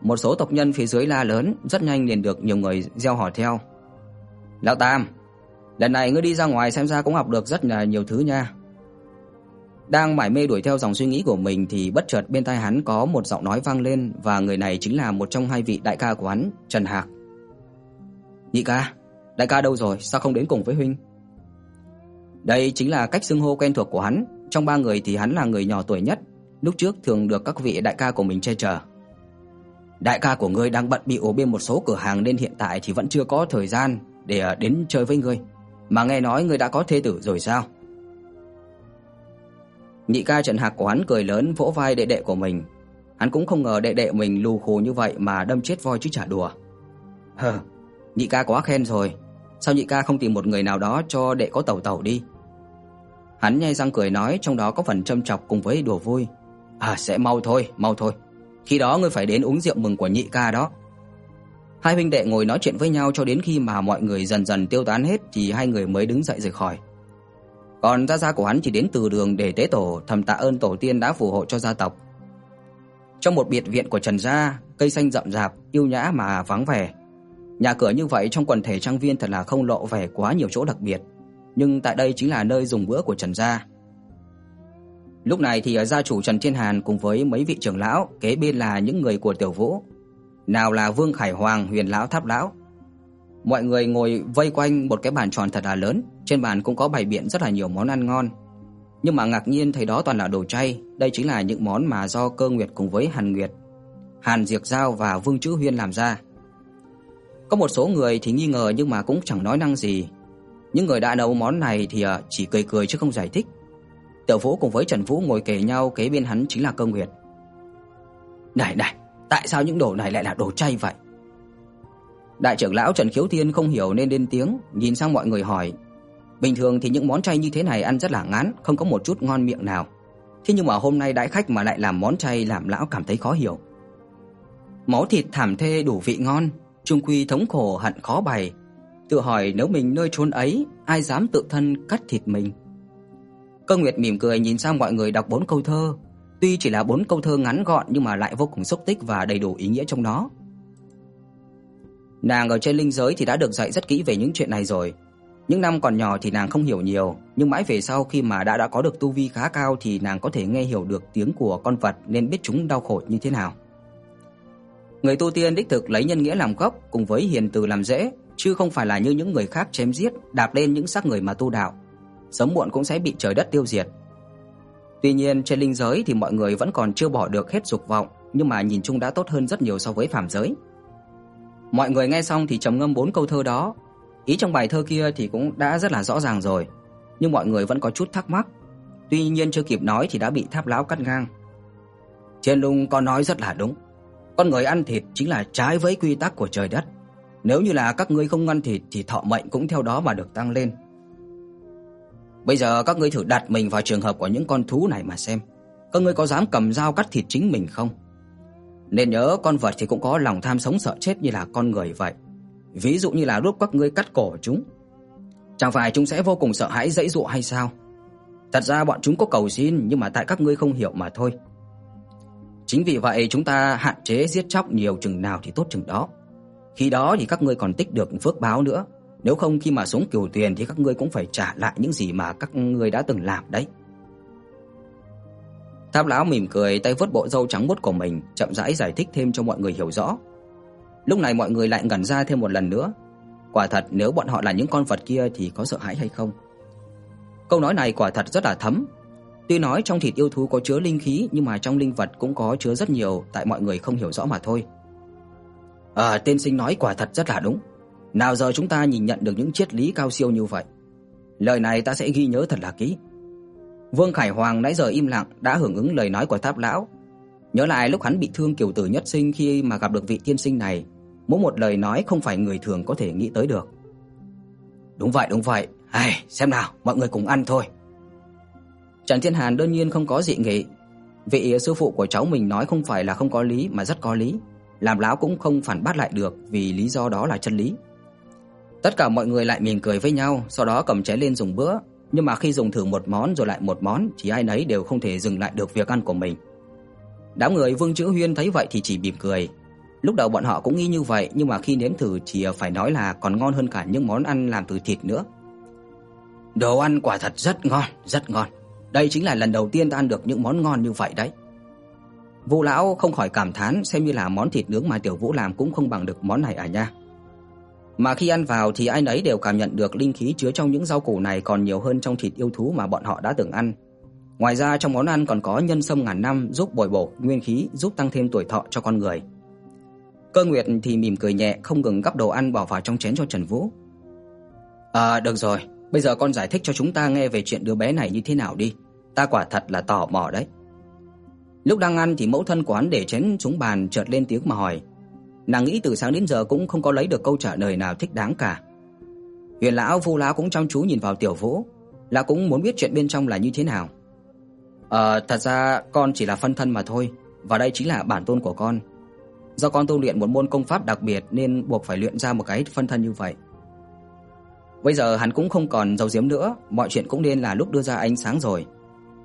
Một số tộc nhân phía dưới la lớn, rất nhanh liền được nhiều người gieo hỏi theo. "Lão Tam, lần này ngươi đi ra ngoài xem ra cũng học được rất là nhiều thứ nha." Đang mải mê đuổi theo dòng suy nghĩ của mình thì bất chợt bên tai hắn có một giọng nói vang lên và người này chính là một trong hai vị đại ca của hắn, Trần Hạc. "Nhị ca, đại ca đâu rồi, sao không đến cùng với huynh?" Đây chính là cách xưng hô quen thuộc của hắn, trong ba người thì hắn là người nhỏ tuổi nhất, lúc trước thường được các vị đại ca của mình che chở. Đại ca của ngươi đang bận bịu bên một số cửa hàng nên hiện tại thì vẫn chưa có thời gian để ờ, đến chơi với ngươi, mà nghe nói ngươi đã có thê tử rồi sao? Nhị ca Trần Hạc của hắn cười lớn vỗ vai đệ đệ của mình. Hắn cũng không ngờ đệ đệ mình lù khù như vậy mà đâm chết voi chứ chả đùa. Hừ, nhị ca quá khen rồi, sao nhị ca không tìm một người nào đó cho đệ có tẩu tẩu đi? Hắn nhếch răng cười nói, trong đó có phần châm chọc cùng với đùa vui. "À sẽ mau thôi, mau thôi. Khi đó ngươi phải đến uống rượu mừng của nhị ca đó." Hai huynh đệ ngồi nói chuyện với nhau cho đến khi mà mọi người dần dần tiêu tán hết thì hai người mới đứng dậy rời khỏi. Còn gia gia của hắn chỉ đến từ đường để tế tổ, thầm tạ ơn tổ tiên đã phù hộ cho gia tộc. Trong một biệt viện của Trần gia, cây xanh rậm rạp, yêu nhã mà vắng vẻ. Nhà cửa như vậy trong quần thể trang viên thật là không lộ vẻ quá nhiều chỗ đặc biệt nhưng tại đây chính là nơi dùng bữa của Trần gia. Lúc này thì ờ, gia chủ Trần Thiên Hàn cùng với mấy vị trưởng lão, kế bên là những người của Tiểu Vũ. Nào là Vương Khải Hoàng, Huyền lão, Tháp lão. Mọi người ngồi vây quanh một cái bàn tròn thật là lớn, trên bàn cũng có bày biện rất là nhiều món ăn ngon. Nhưng mà ngạc nhiên thấy đó toàn là đồ chay, đây chính là những món mà do Cơ Nguyệt cùng với Hàn Nguyệt, Hàn Diệp Giao và Vương Chữ Huyên làm ra. Có một số người thì nghi ngờ nhưng mà cũng chẳng nói năng gì, những người đã nấu món này thì à, chỉ cười cười chứ không giải thích. Tiểu Vũ cùng với Trần Vũ ngồi kề nhau kế bên hắn chính là Cơ Nguyệt. "Này này, tại sao những đồ này lại là đồ chay vậy?" Đại trưởng lão Trần Khiếu Thiên không hiểu nên lên tiếng, nhìn sang mọi người hỏi. Bình thường thì những món chay như thế này ăn rất là ngán, không có một chút ngon miệng nào. Thế nhưng mà hôm nay đãi khách mà lại làm món chay làm lão cảm thấy khó hiểu. Máu thịt thảm thê đủ vị ngon, chung quy thống khổ hận khó bày, tự hỏi nếu mình nơi chốn ấy, ai dám tự thân cắt thịt mình. Cơ Nguyệt mỉm cười nhìn sang mọi người đọc bốn câu thơ, tuy chỉ là bốn câu thơ ngắn gọn nhưng mà lại vô cùng xúc tích và đầy đủ ý nghĩa trong đó. Nàng ở trên linh giới thì đã được dạy rất kỹ về những chuyện này rồi. Những năm còn nhỏ thì nàng không hiểu nhiều, nhưng mãi về sau khi mà đã đã có được tu vi khá cao thì nàng có thể nghe hiểu được tiếng của con vật nên biết chúng đau khổ như thế nào. Người tu tiên đích thực lấy nhân nghĩa làm gốc cùng với hiền từ làm rễ, chứ không phải là như những người khác chém giết, đạp lên những xác người mà tu đạo, sớm muộn cũng sẽ bị trời đất tiêu diệt. Tuy nhiên trên linh giới thì mọi người vẫn còn chưa bỏ được hết dục vọng, nhưng mà nhìn chung đã tốt hơn rất nhiều so với phàm giới. Mọi người nghe xong thì trầm ngâm bốn câu thơ đó, ý trong bài thơ kia thì cũng đã rất là rõ ràng rồi, nhưng mọi người vẫn có chút thắc mắc. Tuy nhiên chưa kịp nói thì đã bị Tháp lão cắt ngang. Thiên Lung có nói rất là đúng. Con người ăn thịt chính là trái với quy tắc của trời đất. Nếu như là các ngươi không ăn thịt thì thọ mệnh cũng theo đó mà được tăng lên. Bây giờ các ngươi thử đặt mình vào trường hợp của những con thú này mà xem, các ngươi có dám cầm dao cắt thịt chính mình không? Nên nhớ con vật thì cũng có lòng tham sống sợ chết như là con người vậy. Ví dụ như là lúc các ngươi cắt cổ chúng, chẳng phải chúng sẽ vô cùng sợ hãi dãy dụa hay sao? Thật ra bọn chúng có cầu xin nhưng mà tại các ngươi không hiểu mà thôi. Chính vì vậy chúng ta hạn chế giết chóc nhiều chừng nào thì tốt chừng đó. Khi đó thì các ngươi còn tích được phước báo nữa, nếu không khi mà sống kiều tiền thì các ngươi cũng phải trả lại những gì mà các ngươi đã từng làm đấy. Tháp lão mỉm cười, tay vuốt bộ râu trắng muốt của mình, chậm rãi giải thích thêm cho mọi người hiểu rõ. Lúc này mọi người lại ngẩn ra thêm một lần nữa. Quả thật nếu bọn họ là những con vật kia thì có sợ hãi hay không? Câu nói này quả thật rất là thấm. Tuy nói trong thịt yêu thú có chứa linh khí nhưng mà trong linh vật cũng có chứa rất nhiều tại mọi người không hiểu rõ mà thôi. À, tên sinh nói quả thật rất là đúng. Nào giờ chúng ta nhìn nhận được những triết lý cao siêu như vậy. Lời này ta sẽ ghi nhớ thật là kỹ. Vương Khải Hoàng nãy giờ im lặng đã hưởng ứng lời nói của Tháp lão. Nhớ lại lúc hắn bị thương kiều tử nhất sinh khi mà gặp được vị tiên sinh này, mỗi một lời nói không phải người thường có thể nghĩ tới được. Đúng vậy, đúng vậy. Ai, xem nào, mọi người cùng ăn thôi. Trần Thiên Hàn đương nhiên không có dị nghị. Vị sư phụ của cháu mình nói không phải là không có lý mà rất có lý, làm lão cũng không phản bác lại được vì lý do đó là chân lý. Tất cả mọi người lại mỉm cười với nhau, sau đó cầm chén lên dùng bữa, nhưng mà khi dùng thử một món rồi lại một món thì ai nấy đều không thể dừng lại được việc ăn của mình. Đám người Vương Chữ Huyên thấy vậy thì chỉ mỉm cười. Lúc đầu bọn họ cũng nghĩ như vậy, nhưng mà khi nếm thử thì phải nói là còn ngon hơn cả những món ăn làm từ thịt nữa. Đồ ăn quả thật rất ngon, rất ngon. Đây chính là lần đầu tiên ta ăn được những món ngon như vậy đấy. vũ lão không khỏi cảm thán xem như là món thịt nướng mà Tiểu Vũ làm cũng không bằng được món này à nha. Mà khi ăn vào thì ai nấy đều cảm nhận được linh khí chứa trong những rau củ này còn nhiều hơn trong thịt yêu thú mà bọn họ đã từng ăn. Ngoài ra trong món ăn còn có nhân sâm ngàn năm giúp bồi bổ nguyên khí, giúp tăng thêm tuổi thọ cho con người. Cơ Nguyệt thì mỉm cười nhẹ không ngừng gắp đồ ăn bỏ vào trong chén cho Trần Vũ. "À được rồi, bây giờ con giải thích cho chúng ta nghe về chuyện đứa bé này như thế nào đi, ta quả thật là tò mò đấy." Lúc đang ăn thì mẫu thân của hắn để chén xuống bàn chợt lên tiếng mà hỏi. Nàng nghĩ từ sáng đến giờ cũng không có lấy được câu trả lời nào thích đáng cả. Huyền lão, Vu lão cũng chăm chú nhìn vào Tiểu Vũ, là cũng muốn biết chuyện bên trong là như thế nào. Ờ, thật ra con chỉ là phân thân mà thôi, và đây chính là bản tôn của con. Do con tu luyện một môn công pháp đặc biệt nên buộc phải luyện ra một cái phân thân như vậy. Bây giờ hắn cũng không còn giấu giếm nữa, mọi chuyện cũng nên là lúc đưa ra ánh sáng rồi.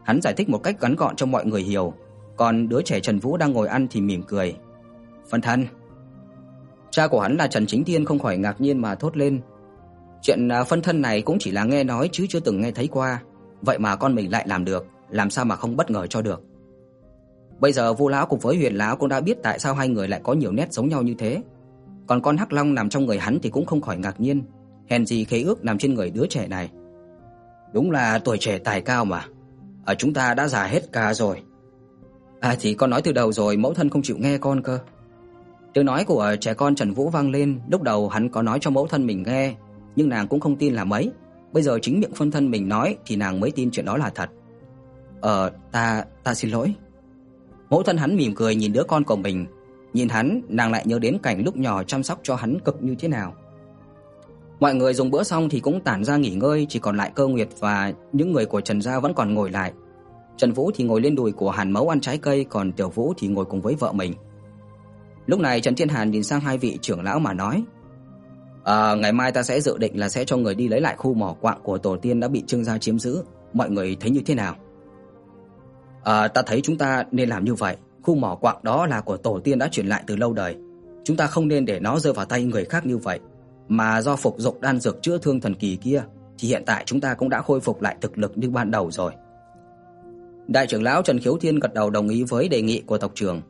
Hắn giải thích một cách ngắn gọn cho mọi người hiểu, còn đứa trẻ Trần Vũ đang ngồi ăn thì mỉm cười. "Phân thân." Cha của hắn là Trần Chính Thiên không khỏi ngạc nhiên mà thốt lên. Chuyện à, phân thân này cũng chỉ là nghe nói chứ chưa từng nghe thấy qua, vậy mà con mình lại làm được, làm sao mà không bất ngờ cho được. Bây giờ Vu lão cùng với Huyền lão cũng đã biết tại sao hai người lại có nhiều nét giống nhau như thế. Còn con Hắc Long nằm trong người hắn thì cũng không khỏi ngạc nhiên, hèn gì khế ước nằm trên người đứa trẻ này. Đúng là tuổi trẻ tài cao mà. Ở chúng ta đã già hết cả rồi. À thì con nói từ đầu rồi, mẫu thân không chịu nghe con cơ. Tiếng nói của trẻ con Trần Vũ vang lên, lúc đầu hắn có nói cho mẫu thân mình nghe, nhưng nàng cũng không tin là mấy. Bây giờ chính miệng phân thân mình nói thì nàng mới tin chuyện đó là thật. "Ờ, ta ta xin lỗi." Mẫu thân hắn mỉm cười nhìn đứa con của mình, nhìn hắn, nàng lại nhớ đến cảnh lúc nhỏ chăm sóc cho hắn cực như thế nào. Mọi người dùng bữa xong thì cũng tản ra nghỉ ngơi, chỉ còn lại Cơ Nguyệt và những người của Trần gia vẫn còn ngồi lại. Trần Vũ thì ngồi lên đùi của Hàn Mẫu ăn trái cây, còn Tiểu Vũ thì ngồi cùng với vợ mình. Lúc này Trần Thiên Hàn nhìn sang hai vị trưởng lão mà nói: "À, ngày mai ta sẽ dự định là sẽ cho người đi lấy lại khu mỏ quạng của tổ tiên đã bị Trương gia chiếm giữ, mọi người thấy như thế nào?" "À, ta thấy chúng ta nên làm như vậy, khu mỏ quạng đó là của tổ tiên đã truyền lại từ lâu đời, chúng ta không nên để nó rơi vào tay người khác như vậy, mà do phục dụng đan dược chữa thương thần kỳ kia thì hiện tại chúng ta cũng đã khôi phục lại thực lực như ban đầu rồi." Đại trưởng lão Trần Khiếu Thiên gật đầu đồng ý với đề nghị của tộc trưởng.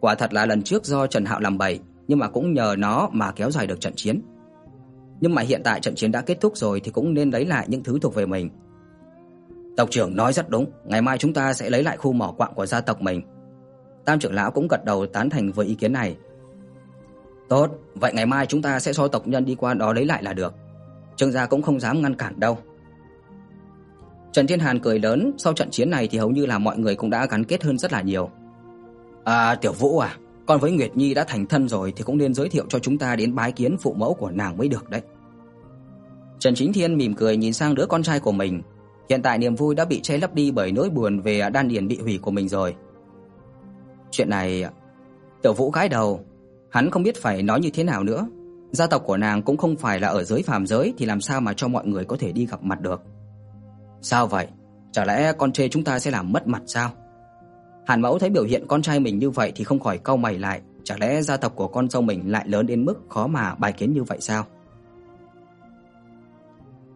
Quả thật là lần trước do Trần Hạo làm bậy, nhưng mà cũng nhờ nó mà kéo dài được trận chiến. Nhưng mà hiện tại trận chiến đã kết thúc rồi thì cũng nên lấy lại những thứ thuộc về mình. Tộc trưởng nói rất đúng, ngày mai chúng ta sẽ lấy lại khu mỏ quặng của gia tộc mình. Tam trưởng lão cũng gật đầu tán thành với ý kiến này. Tốt, vậy ngày mai chúng ta sẽ cho tộc nhân đi qua đó lấy lại là được. Trương gia cũng không dám ngăn cản đâu. Trần Thiên Hàn cười lớn, sau trận chiến này thì hầu như là mọi người cũng đã gắn kết hơn rất là nhiều. À Tiểu Vũ à, con với Nguyệt Nhi đã thành thân rồi thì cũng nên giới thiệu cho chúng ta đến bái kiến phụ mẫu của nàng mới được đấy. Trần Chính Thiên mỉm cười nhìn sang đứa con trai của mình, hiện tại niềm vui đã bị che lấp đi bởi nỗi buồn về đan điền bị hủy của mình rồi. Chuyện này Tiểu Vũ gãi đầu, hắn không biết phải nói như thế nào nữa. Gia tộc của nàng cũng không phải là ở giới phàm giới thì làm sao mà cho mọi người có thể đi gặp mặt được. Sao vậy? Chả lẽ con trai chúng ta sẽ làm mất mặt sao? Hàn Mẫu thấy biểu hiện con trai mình như vậy thì không khỏi cau mày lại, chả lẽ gia tộc của con dâu mình lại lớn đến mức khó mà bài kiến như vậy sao?